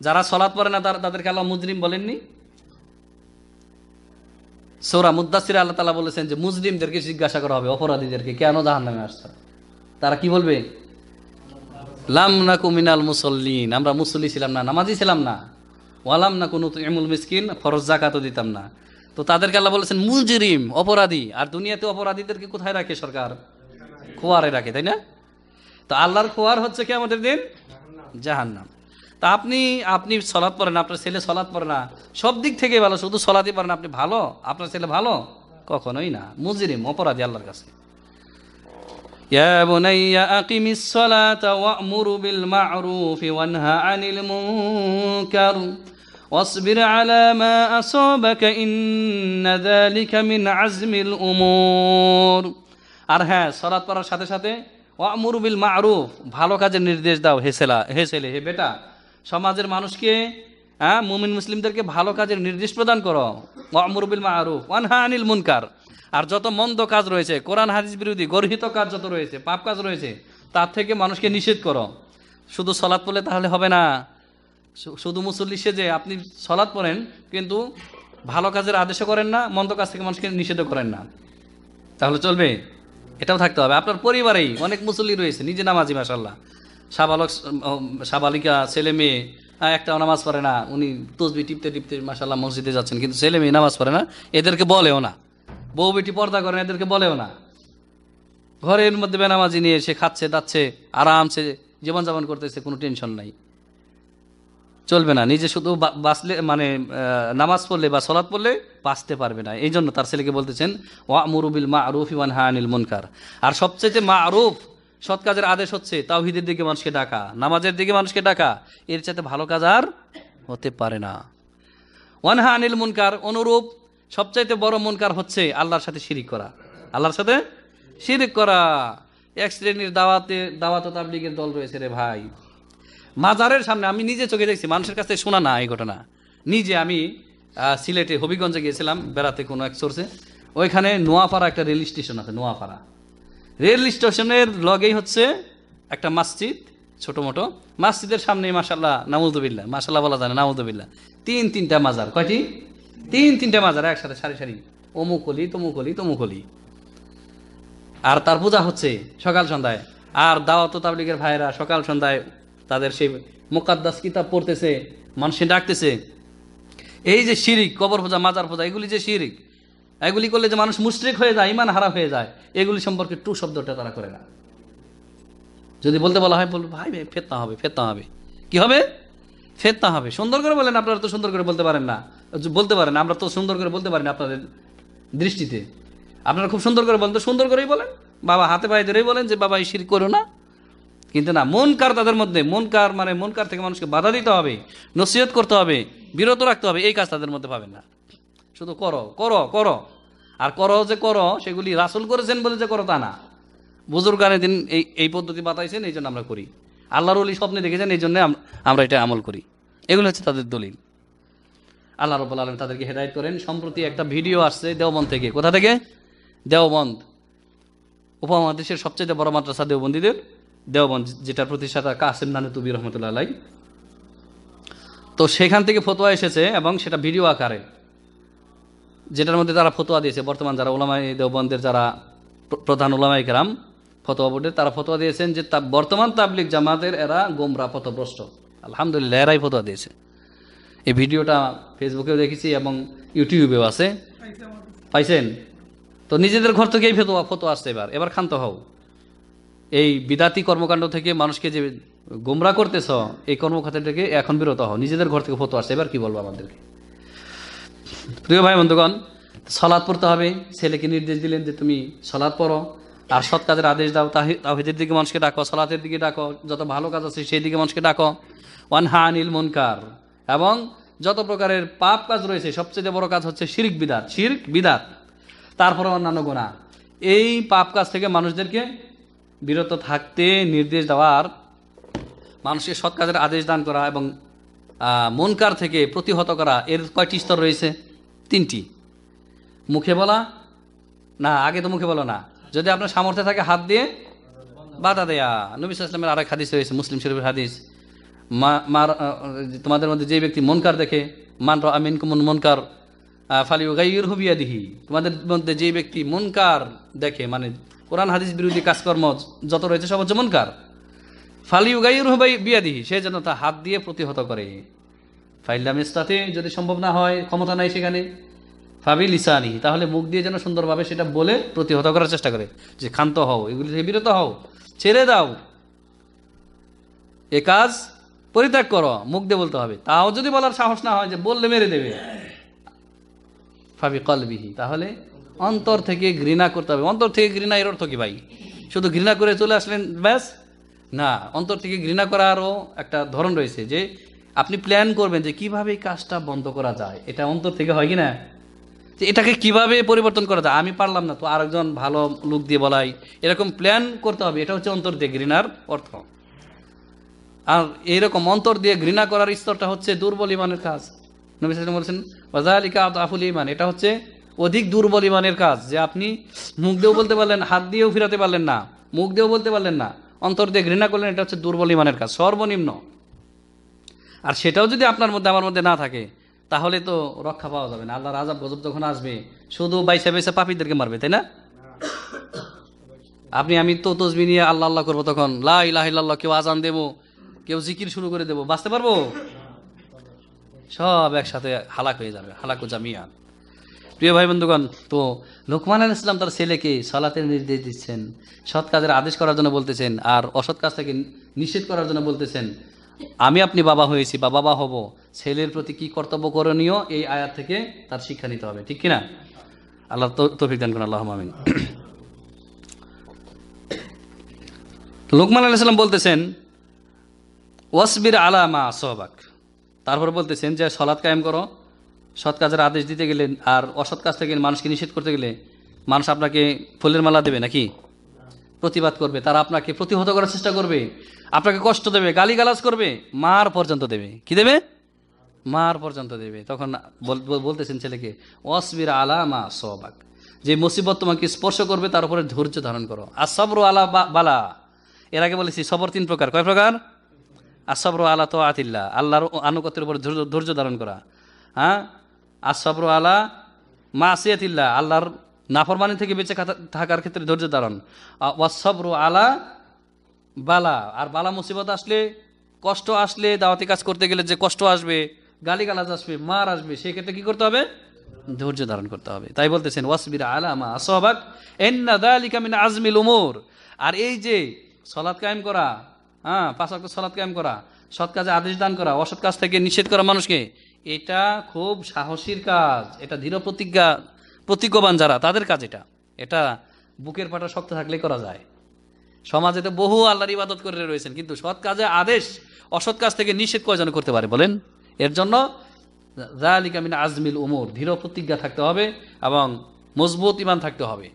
S1: যারা সলাৎ পড়ে না, তারা তাদেরকে আল্লাহ মুজরিম বলেননি? সৌরা মুদাসির আল্লাহ তালা বলেছেন যে মুসলিমদেরকে জিজ্ঞাসা করা হবে, অপরাধীদেরকে কেন জাহান নামে আসছে? তারা কি বলবে? লাম না কুমিনাল মুসল্লিন। আমরা মুসল্লি ছিলাম না, নামাজি ছিলাম না। ওয়ালাম না কোনো এমুল মিসকিন, ফরজ জাকাতও দিতাম না। তো তাদেরকে আল্লাহ বলেছেন, মুজরিম, অপরাধী। আর দুনিয়াতে অপরাধীদেরকে কোথায় রাখে সরকার? খোয়ারে রাখে, তাই না? তো আল্লাহর খোয়ার হচ্ছে কি আমাদের দিন? জাহান্নাম। তা আপনি আপনি সলাৎ পড়েন আপনার ছেলে সলাৎ পড়ে না সব দিক থেকে ভালো শুধু সলাৎই পড়েন আপনি ভালো আপনার ছেলে ভালো কখনোই না মুজরিম অপরাধী আল্লাহর কাছে يا بني أقم الصلاة وأمر بالمعروف وانهى عن المنكر واصبر على ما أصابك إن ذلك من عزم الأمور আর হ্যাঁ সলাৎ পড়ার সাথে সাথে ওয়ামুর বিল মারুফ ভালো কাজের নির্দেশ দাও হে ছেলা হে ছেলে হে বেটা সমাজের মানুষকে হ্যাঁ মুমিন মুসলিমদেরকে ভালো কাজের নির্দেশ প্রদান করো। ওয়ামুর বিল মারুফ, ওয়ানহা আনিল মুনকার। আর যত মন্দ কাজ রয়েছে, কোরআন, হাদিস বিরোধী, গর্হিত কাজ যত রয়েছে, পাপ কাজ রয়েছে, তার থেকে মানুষকে নিষেধ করো। শুধু সলাৎ পড়লে তাহলে হবে না। শুধু মুসল্লি সেজে আপনি সলাৎ পড়েন, কিন্তু ভালো কাজের আদেশও করেন না, মন্দ কাজ থেকে মানুষকে নিষেধও করেন না। তাহলে চলবে? এটাও থাকতে হবে। আপনার পরিবারেই অনেক মুসল্লি রয়েছে, নিজে নামাজি মাসাল্লাহ সাবালক সাবালিকা ছেলে মেয়ে আহ, একটাও নামাজ পড়ে না উনি তসবি টিপতে টিপতে মাসাল্লাহ মসজিদে যাচ্ছেন কিন্তু ছেলে মেয়ে নামাজ পড়ে না এদেরকে বলেও না। বউ বেটি পর্দা করেন এদেরকে বলেও না। ঘরের মধ্যে বেনামাজি নিয়ে সে খাচ্ছে দাচ্ছে আরামসে জীবনযাপন করতেছে কোনো টেনশন নাই। চলবে না নিজে শুধু বাঁচলে মানে নামাজ পড়লে বা সলাৎ পড়লে বাঁচতে পারবে না। এই জন্য তার ছেলেকে বলতেছেন ওয়া মুরুবিল মা আরুফ ইমান হানিল মুনকার। আর সবচেয়ে মা আরুফ সৎ কাজের আদেশ হচ্ছে তাওহিদের দিকে মানুষকে ডাকা, নামাজের দিকে মানুষকে ডাকা, এর চাইতে ভালো কাজ আর হতে পারে না। ওয়ানহা আনিল মুনকার, অনুরূপ সবচাইতে বড় মুনকার হচ্ছে আল্লাহর সাথে শিরিক করা। আল্লাহর সাথে শিরিক করা। এক শ্রেণির দাওয়াতে, দাওয়াত তাবলিগের দল রয়েছে রে ভাই। মাজারের সামনে আমি নিজে চোখে দেখছি, মানুষের কাছে শোনা না এই ঘটনা। নিজে আমি সিলেটে হবিগঞ্জে গিয়েছিলাম, বেড়াতে কোনো এক সোর্সে। ওইখানে নোয়াপাড়া একটা রেল স্টেশন আছে, নোয়াপাড়া। রেল স্টেশনের লগেই হচ্ছে একটা মসজিদ, ছোট মোটো। মসজিদের সামনেই মাসাল্লাহ নামুদুবিল্লা মাসাল্লাহ বলা যায় না নামুদুবিল্লা তিন, তিনটা মাজার। কয়টি? তিন, তিনটা মাজার একসাথে, সারি সারি। অমুকলি, তমুকলি তমুকলি। আর তার পূজা হচ্ছে সকাল সন্ধ্যায়। আর দাওয়াত তাবলিগের ভাইরা সকাল সন্ধ্যায় তাদের সেই মোকাদ্দাস কিতাব পড়তেছে মানুষে ডাকতেছে। এই যে শিরিক, কবর পূজা, মাজার পূজা, এগুলি যে শিরিক এগুলি করলে যে মানুষ মুশরিক হয়ে যায় ইমান হারা হয়ে যায়, এগুলি সম্পর্কে টু শব্দটা তারা করে না। যদি বলতে বলা হয়, বলব, ভাই ফেতনা হবে ফেতনা হবে। কি হবে? ফেতনা হবে। সুন্দর করে বলেন, আপনারা তো সুন্দর করে বলতে পারেন না। বলতে পারেন আমরা তো সুন্দর করে বলতে পারি না আপনাদের দৃষ্টিতে। আপনারা খুব সুন্দর করে বলেন, তো সুন্দর করেই বলেন। বাবা হাতে পায়ে ধরেই বলেন যে বাবা শির করো না। কিন্তু না মন কার তাদের মধ্যে মন কার মানে মন কার থেকে মানুষকে বাধা দিতে হবে, নসিহত করতে হবে, বিরত রাখতে হবে, এই কাজ তাদের মধ্যে পাবেন না। শুধু করো করো করো। আর করো যে করো, সেগুলি রাসুল করেছেন বলে যে করো তা না। বুজুর্গানের দিন এই এই পদ্ধতি বাতাইছেন, এই জন্য আমরা করি। আল্লাহর অলি স্বপ্নে দেখেছেন, এই জন্য আমরা এটা আমল করি। এগুলো হচ্ছে তাদের দলিল। আল্লাহ রব্বুল আলম তাদেরকে হেদায়ত করেন। সম্প্রতি একটা ভিডিও আসছে দেওবন্দ থেকে। কোথা থেকে? দেওবন্দ। উপমহাদেশের সবচেয়ে বড় মাদ্রাসা দেওবন্দীদের। দেওবন্দ যেটার প্রতিষ্ঠাতা কাসিম নানু তুবি রহমতুল্লাহ তো সেখান থেকে ফতোয়া এসেছে এবং সেটা ভিডিও আকারে। যেটার মধ্যে তারা ফতোয়া দিয়েছে, বর্তমান যারা ওলামাই দেওবন্দের যারা প্রধান ওলামাই কেরাম, ফতোয়া বোর্ডে তারা ফতোয়া দিয়েছেন যে তা, বর্তমান তাবলিক জামাতের এরা গোমরা, পথভ্রষ্ট। আলহামদুলিল্লাহ, এরাই ফতোয়া দিয়েছে। এই ভিডিওটা ফেসবুকেও দেখেছি এবং ইউটিউবেও আছে। পাইছেন? তো নিজেদের ঘর থেকেই ফেতোয়া ফটো আসছে এবার। এবার ক্ষান্ত হও। এই বিদাতি কর্মকাণ্ড থেকে মানুষকে যে গোমরা করতেছ, এই কর্মখাতে থেকে এখন বিরত হও। নিজেদের ঘর থেকে ফটো আসছে। এবার কি বলব আমাদেরকে? প্রিয় ভাই বন্ধুগণ সলাদ পড়তে হবে। ছেলেকে নির্দেশ দিলেন যে তুমি সলাদ পড়ো। আর সৎ কাজের আদেশ দাও, তাহি- তাহিদের দিকে মানুষকে ডাকো, সলাতের দিকে ডাকো। যত ভালো কাজ আছে সেই দিকে মানুষকে ডাকো। ওয়ান হানিল মুনকার। এবং যত প্রকারের পাপ কাজ রয়েছে, সবচেয়ে বড় কাজ হচ্ছে শিরিক বিদাত, শিরক বিদাত। তারপরে অন্যান্য গোনা এই পাপ কাজ থেকে মানুষদেরকে বিরত থাকতে নির্দেশ দেওয়ার মানুষকে সৎ কাজের আদেশ দান করা এবং মনকার থেকে প্রতিহত করা এর কয়টি স্তর রয়েছে? তিনটি। মুখে বলা? না, আগে তো মুখে বলো না। যদি আপনার সামর্থ্য থাকে, হাত দিয়ে বাধা দেয়া। নবী ইসলামের আরেক হাদিস রয়েছে, মুসলিম শরীফের হাদিস। মা- মার তোমাদের মধ্যে যে ব্যক্তি মনকার দেখে, মান আমিন কুমন মনকার ফালিউ গাইর হুবিয়া দিহি তোমাদের মধ্যে যে ব্যক্তি মনকার দেখে মানে কোরআন হাদিস বিরোধী কাজকর্ম যত রয়েছে সব হচ্ছে মনকার। ফালিউ গাইর হুবাই বিয়া দিহি সে যেন তা হাত দিয়ে প্রতিহত করে। ফাইল্লাম ইস্তাতে, যদি সম্ভব না হয়, ক্ষমতা নাই সেখানে। ফাবি লিসানি, তাহলে মুখ দিয়ে যেন সুন্দরভাবে সেটা বলে প্রতিহত করার চেষ্টা করে। যে ক্ষান্ত হও, এগুলি থেকে বিরত হও, ছেড়ে দাও। এ কাজ পরিত্যাগ করো, মুখ দিয়ে বলতে হবে। তাও যদি বলার সাহস না হয় যে বললে মেরে দেবে। ফাবি কলবিহি, তাহলে অন্তর থেকে ঘৃণা করতে হবে। অন্তর থেকে ঘৃণা এর অর্থ কি ভাই? শুধু ঘৃণা করে চলে আসলেন, ব্যাস। না, অন্তর থেকে ঘৃণা করারও একটা ধরন রয়েছে যে আপনি প্ল্যান করবেন যে কীভাবে এই কাজটা বন্ধ করা যায়। এটা অন্তর থেকে হয় কি না? যে এটাকে কীভাবে পরিবর্তন করা যায়? আমি পারলাম না তো আরেকজন ভালো লোক দিয়ে বলাই। এরকম প্ল্যান করতে হবে, এটা হচ্ছে অন্তর দিয়ে ঘৃণার অর্থ। আর এইরকম অন্তর দিয়ে ঘৃণা করার স্তরটা হচ্ছে দুর্বল ইমানের কাজ। নবী বলছেন ওয়াজালিকা আফুল ইমান এটা হচ্ছে অধিক দুর্বল ইমানের কাজ। যে আপনি মুখ দিয়েও বলতে পারলেন, হাত দিয়েও ফিরাতে পারলেন না, মুখ দিয়েও বলতে পারলেন না। অন্তর দিয়ে ঘৃণা করলেন, এটা হচ্ছে দুর্বল ইমানের কাজ, সর্বনিম্ন। আর সেটাও যদি আপনার মধ্যে আমার মধ্যে না থাকে, তাহলে তো রক্ষা পাওয়া যাবে না। আল্লাহর আজাব গজব যখন আসবে, শুধু বাইসা বাইসা পাপীদেরকে মারবে, তাই না? আপনি, আমি তো তসবি নিয়ে আল্লাহ আল্লাহ করব তখন, লা ইলাহ ইল্লাল্লাহ, কেউ আজান দেবো, কেউ জিকির শুরু করে দেবো, বাঁচতে পারব? সব একসাথে হালাক হয়ে যাবে, হালাকু জামিয়ান প্রিয় ভাই বন্ধুগণ তো লোকমান আল ইসলাম তার ছেলেকে সলাতের নির্দেশ দিচ্ছেন, সৎ কাজের আদেশ করার জন্য বলতেছেন, আর অসৎ কাজ থেকে নিষেধ করার জন্য বলতেছেন, আমি আপনি বাবা হয়েছি, বা বাবা হব, ছেলের প্রতি কি কর্তব্য করণীয়? এই আয়াত থেকে তার শিক্ষা নিতে হবে, ঠিক কিনা? আল্লাহ তৌফিক দান করুন আল্লাহ মামিন লোকমান আলাইহিস সালাম বলতেছেন, ওয়াসবির আলা মা সোহবাক তারপর বলতেছেন যে, সলাৎ কায়েম করো সৎ কাজের আদেশ দিতে গেলে আর অসৎ কাজ থেকে মানুষকে নিষেধ করতে গেলে মানুষ আপনাকে ফুলের মালা দেবে নাকি? প্রতিবাদ করবে, তারা আপনাকে প্রতিহত করার চেষ্টা করবে, আপনাকে কষ্ট দেবে, গালিগালাজ করবে, মার পর্যন্ত দেবে। কি দেবে? মার পর্যন্ত দেবে। তখন বল- বল- বলতেছেন ছেলেকে অসবির আলা মা সবাক যে মুসিবত তোমাকে স্পর্শ করবে, তার উপরে ধৈর্য ধারণ করো। আর সবর আলা বালা। এর আগে বলেছি, সবর তিন প্রকার। কয় প্রকার? আসবর আলা তো আতিল্লা আল্লাহর আনুগত্যের উপর ধৈর্য ধারণ করা। হ্যাঁ? আসবর আলা মা আসিয়াতিল্লা আল্লাহর নাফরমানি থেকে বেঁচে থাকার ক্ষেত্রে ধৈর্য ধারণ। ওয়াসবর আলা বালা, আর বালা মুসিবত আসলে, কষ্ট আসলে, দাওয়াতি কাজ করতে গেলে যে কষ্ট আসবে, গালিগালাজ আসবে, মার আসবে, সেই ক্ষেত্রে কি করতে হবে? ধৈর্য ধারণ করতে হবে। তাই বলতেছেন, ওয়াসবির আলামা আসবাক এন্না দালিকা মিন আজমিল উমর। আর এই যে সলাৎ কায়েম করা হ্যাঁ পাঁচ ওয়াক্ত সলাৎ কায়েম করা, সৎ কাজে আদেশ দান করা, অসৎ কাজ থেকে নিষেধ করা মানুষকে এটা খুব সাহসীর কাজ, এটা দৃঢ় প্রতিজ্ঞা, প্রতিজ্ঞবান যারা, তাদের কাজ এটা। এটা বুকের পাটা শক্ত থাকলেই করা যায়। সমাজে তো বহু আল্লাহর ইবাদত করে রয়েছেন, কিন্তু সৎ কাজে আদেশ, অসৎ কাজ থেকে নিষেধ কয়জন করতে পারে বলেন? এর জন্য জালিকা মিন আজমিল উমর, দৃঢ় প্রতিজ্ঞা থাকতে হবে এবং মজবুত ইমান থাকতে হবে।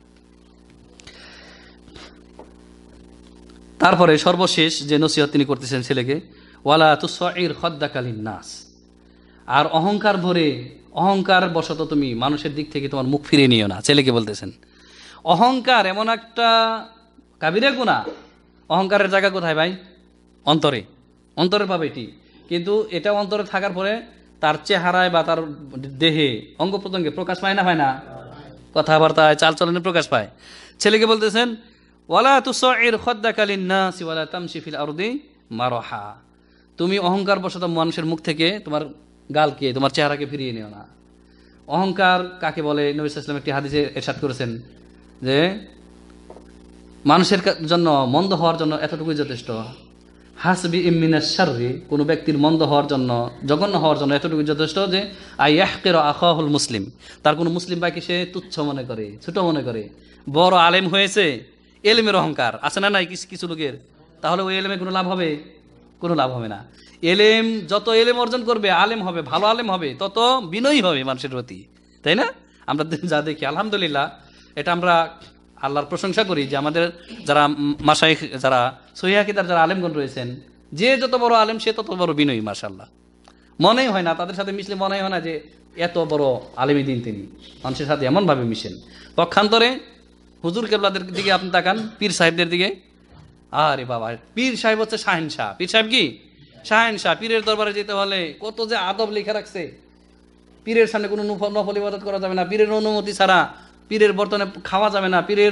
S1: তারপরে সর্বশেষ যে নসিহত তিনি করতেছেন ছেলেকে, ওয়ালা তুসির খদ্দাকালীন নাস। আর অহংকার ভরে অহংকার বশত তুমি মানুষের দিক থেকে তোমার মুখ ফিরিয়ে নিও না। ছেলেকে বলতেছেন। অহংকার এমন একটা কাবিরে গুণা। অহংকারের জায়গা কোথায় ভাই? অন্তরে। অন্তরে পাবে এটি। কিন্তু এটা অন্তরে থাকার পরে তার চেহারায় বা তার দেহে অঙ্গ প্রত্যঙ্গে প্রকাশ পায় না হয় না? কথাবার্তায় চালচলনে প্রকাশ পায়। ছেলেকে বলতেছেন, ওয়ালা তুসির খদ্দাকালীন নাস ওয়ালা তামশি ফিল আরদি মারহা। তুমি অহংকার বশত মানুষের মুখ থেকে তোমার গালকে, তোমার চেহারাকে ফিরিয়ে নিও না। অহংকার কাকে বলে? নবী ইসলাম একটি হাদিসে এরশাদ করেছেন যে, মানুষের জন্য মন্দ হওয়ার জন্য এতটুকুই যথেষ্ট। হাসবি ইমিনাস শাররি, কোনো ব্যক্তির মন্দ হওয়ার জন্য, জঘন্য হওয়ার জন্য এতটুকু যথেষ্ট যে, আই ইয়াহকের আখাহুল মুসলিম। তার কোনো মুসলিম ভাইকে সে তুচ্ছ মনে করে, ছোট মনে করে। বড় আলেম হয়েছে, এলেমের অহংকার। আছে না নাই কিছু কিছু লোকের? তাহলে ওই এলেমে কোনো লাভ হবে? কোনো লাভ হবে না। এলেম, যত এলেম অর্জন করবে, আলেম হবে, ভালো আলেম হবে, তত বিনয়ী হবে মানুষের প্রতি। তাই না? আমরা যা দেখি, আলহামদুলিল্লাহ, এটা আমরা আল্লাহর প্রশংসা করি যে আমাদের যারা মাসাই যারা সহিহাকিদার যারা আলেমগণ রয়েছেন, যে যত বড় আলেম, সে তত বড় বিনয়ী মাসাল্লাহ মনেই হয় না, তাদের সাথে মিশলে মনেই হয় না যে এত বড় আলেমী দিন তিনি। মানুষের সাথে এমনভাবে মিশেন। পক্ষান্তরে হুজুর কেবলাদের দিকে আপনি তাকান, পীর সাহেবদের দিকে। আরে বাবা, পীর সাহেব হচ্ছে শাহিন শাহ পীর সাহেব কি? শাহিন শাহ, পীরের দরবারে যেতে হলে কত যে আদব লিখে রাখছে। পীরের সামনে কোনো নফ- নফল ইবাদত করা যাবে না। পীরের অনুমতি ছাড়া পীরের বর্তনে খাওয়া যাবে না। পীরের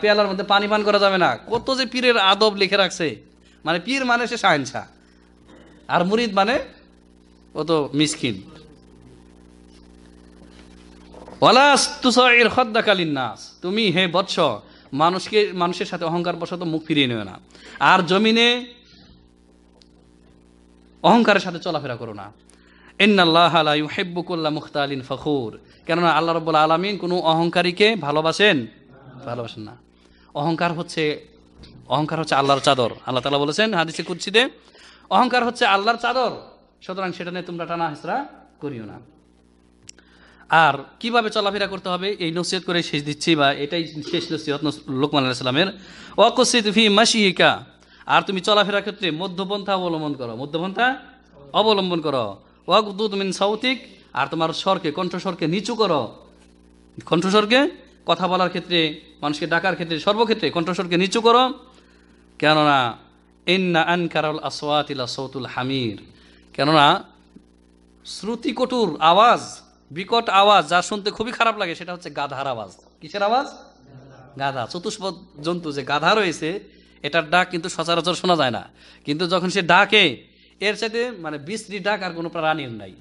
S1: পেয়ালার মধ্যে পানি পান করা যাবে না। কত যে পীরের আদব লিখে রাখছে। মানে পীর মানে সে শাহেন শাহ। আর মুরিদ মানে ও তো মিসকিন নাস তুমি হে বৎস, মানুষকে মানুষের সাথে অহংকার বশত মুখ ফিরিয়ে নেবে না। আর জমিনে অহংকারের সাথে চলাফেরা করো না। ইন্নাল্লাহ লা ইউহিব্বুকুল্লা মুখতালিন ফখুর। কেননা আল্লাহ রব্বুল আলামিন কোনো অহংকারীকে ভালোবাসেন? ভালোবাসেন না। অহংকার হচ্ছে অহংকার হচ্ছে আল্লাহর চাদর। আল্লাহ তালা বলেছেন হাদিসে কুচ্ছিতে অহংকার হচ্ছে আল্লাহর চাদর, সুতরাং সেটা নিয়ে তোমরা টানা হেসরা করিও না। আর কীভাবে চলাফেরা করতে হবে, এই নসিহত করে শেষ দিচ্ছি বা এটাই শেষ নসিহত নস- লোকমান আলাইসালামের ওয়াকুসিদ ফি মাসিহিকা আর তুমি চলাফেরার ক্ষেত্রে মধ্যপন্থা অবলম্বন করো। মধ্যপন্থা অবলম্বন করো। ওয়াকুদুদ মিন সাউতিক, আর তোমার স্বরকে, কণ্ঠস্বরকে নিচু করো। কণ্ঠস্বরকে কথা বলার ক্ষেত্রে, মানুষকে ডাকার ক্ষেত্রে, সর্বক্ষেত্রে কণ্ঠস্বরকে নিচু করো। কেননা, ইন্না আনকারাল আসওয়াতিলা সৌতুল হামির। কেননা, শ্রুতিকটুর আওয়াজ, বিকট আওয়াজ, যা শুনতে খুবই খারাপ লাগে, সেটা হচ্ছে গাধার আওয়াজ। কিসের আওয়াজ? গাধা। চতুষ্পদ জন্তু যে গাধা রয়েছে এটার ডাক কিন্তু সচরাচর শোনা যায় না। কিন্তু যখন সে ডাকে, এর সাথে মানে বিশ্রী ডাক আর কোনো প্রাণীর নাই।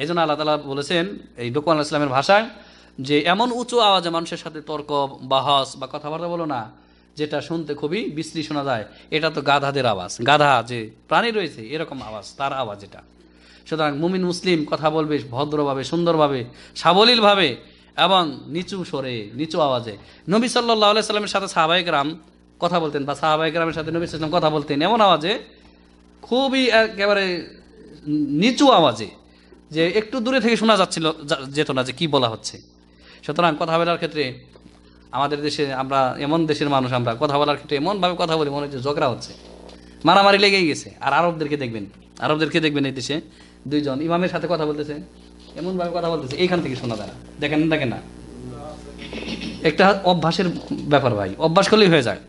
S1: এই জন্য আল্লাহ তালা বলেছেন এই লোকমান ইসলামের ভাষায় যে এমন উঁচু আওয়াজে মানুষের সাথে তর্ক বাহস বা কথাবার্তা বলো না, যেটা শুনতে খুবই বিশ্রী শোনা যায়। এটা তো গাধাদের আওয়াজ। গাধা যে প্রাণী রয়েছে, এরকম আওয়াজ, তার আওয়াজ এটা। সুতরাং মুমিন মুসলিম কথা বলবে ভদ্রভাবে, সুন্দরভাবে, সাবলীলভাবে এবং নিচু স্বরে, নিচু আওয়াজে। নবী সাল্লাহ সাল্লামের সাথে সাহাবাহিক রাম কথা বলতেন বা সাহাবাহিক গ্রামের সাথে নবী সাল্লাম কথা বলতেন। এমন আওয়াজে, খুবই একেবারে নিচু আওয়াজে যে একটু দূরে থেকে শোনা যাচ্ছিল যেত না যে কি বলা হচ্ছে। সুতরাং কথা বলার ক্ষেত্রে আমাদের দেশে আমরা, এমন দেশের মানুষ আমরা, কথা বলার ক্ষেত্রে এমনভাবে কথা বলি, মনে হচ্ছে ঝগড়া হচ্ছে। মারামারি লেগেই গেছে। আর আরবদেরকে দেখবেন আরবদেরকে দেখবেন এই দেশে দুইজন ইমামের সাথে কথা বলতেছে, এমনভাবে কথা বলতেছে, এইখান থেকে শোনা না। দেখেন দেখেন না। একটা অভ্যাসের ব্যাপার ভাই, অভ্যাস করলেই হয়ে যায়।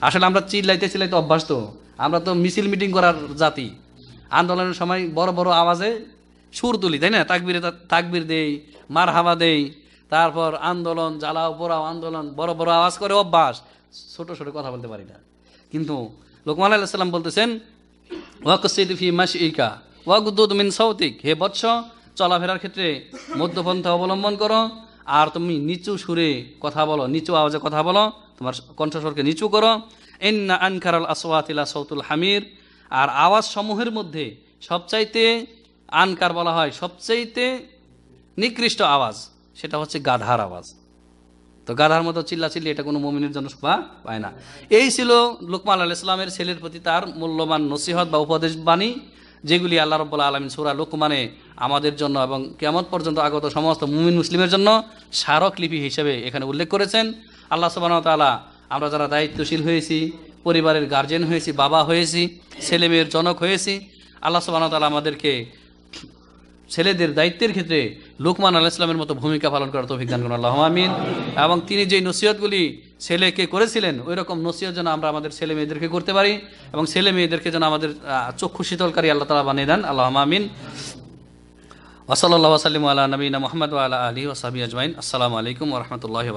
S1: আসলে আমরা চিল্লাইতে চিল্লাইতে অভ্যাস তো। আমরা তো মিছিল মিটিং করার জাতি। আন্দোলনের সময় বড় বড় আওয়াজে সুর তুলি, তাই না? তাকবিরে তাকবির দেই মার হাওয়া দেই, তারপর আন্দোলন জ্বালাও, পোড়াও, আন্দোলন, বড় বড় আওয়াজ করে অভ্যাস। ছোট ছোট কথা বলতে পারি না। কিন্তু লোকমান আলাইসাল্লাম বলতেছেন, ওয়াকসিদ ফি মাসিকা ওয়াগুদ্দুদ মিন সৌতিক হে বৎস, চলাফেরার ক্ষেত্রে মধ্যপন্থা অবলম্বন করো। আর তুমি নিচু সুরে কথা বলো, নিচু আওয়াজে কথা বলো। তোমার কণ্ঠস্বরকে নিচু করো। ইন্না আনকারাল আসওয়াতিলা সৌতুল হামির। আর আওয়াজ সমূহের মধ্যে সবচাইতে আনকার বলা হয়, সবচাইতে নিকৃষ্ট আওয়াজ, সেটা হচ্ছে গাধার আওয়াজ। তো গাধার মতো চিল্লা চিল্লি এটা কোনো মমিনের জন্য শোভা পায় না। এই ছিল লোকমান আল ইসলামের ছেলের প্রতি তার মূল্যবান নসিহত বা উপদেশ বাণী, যেগুলি আল্লাহ রব্বুল্লা আলমিন সুরা লোকমানে আমাদের জন্য এবং কেমন পর্যন্ত আগত সমস্ত মুমিন মুসলিমের জন্য স্মারকলিপি হিসেবে এখানে উল্লেখ করেছেন। আল্লাহ সুবাহ তালা আমরা যারা দায়িত্বশীল হয়েছি, পরিবারের গার্জেন হয়েছি, বাবা হয়েছি, ছেলে মেয়ের জনক হয়েছি, আল্লাহ সুবাহ তালা আমাদেরকে ছেলেদের দায়িত্বের ক্ষেত্রে লোকমান আলাহ ইসলামের মতো ভূমিকা পালন করার তৌফিক দান করুন আল্লাহ আমিন। এবং তিনি যে নসিহতগুলি ছেলেকে করেছিলেন ওই রকম নসিহত যেন আমরা আমাদের ছেলে মেয়েদেরকে করতে পারি এবং ছেলে মেয়েদেরকে যেন আমাদের চক্ষু শীতলকারী আল্লাহ তালা বানিয়ে দেন আল্লাহ আমিন। ওসলাল্লাহ সাল্লিম আল্লাহ নবীনা মোহাম্মদ আল্লাহ আলী ওসাবি আজমাইন। আসসালামু আলাইকুম রহমতুল্লাহ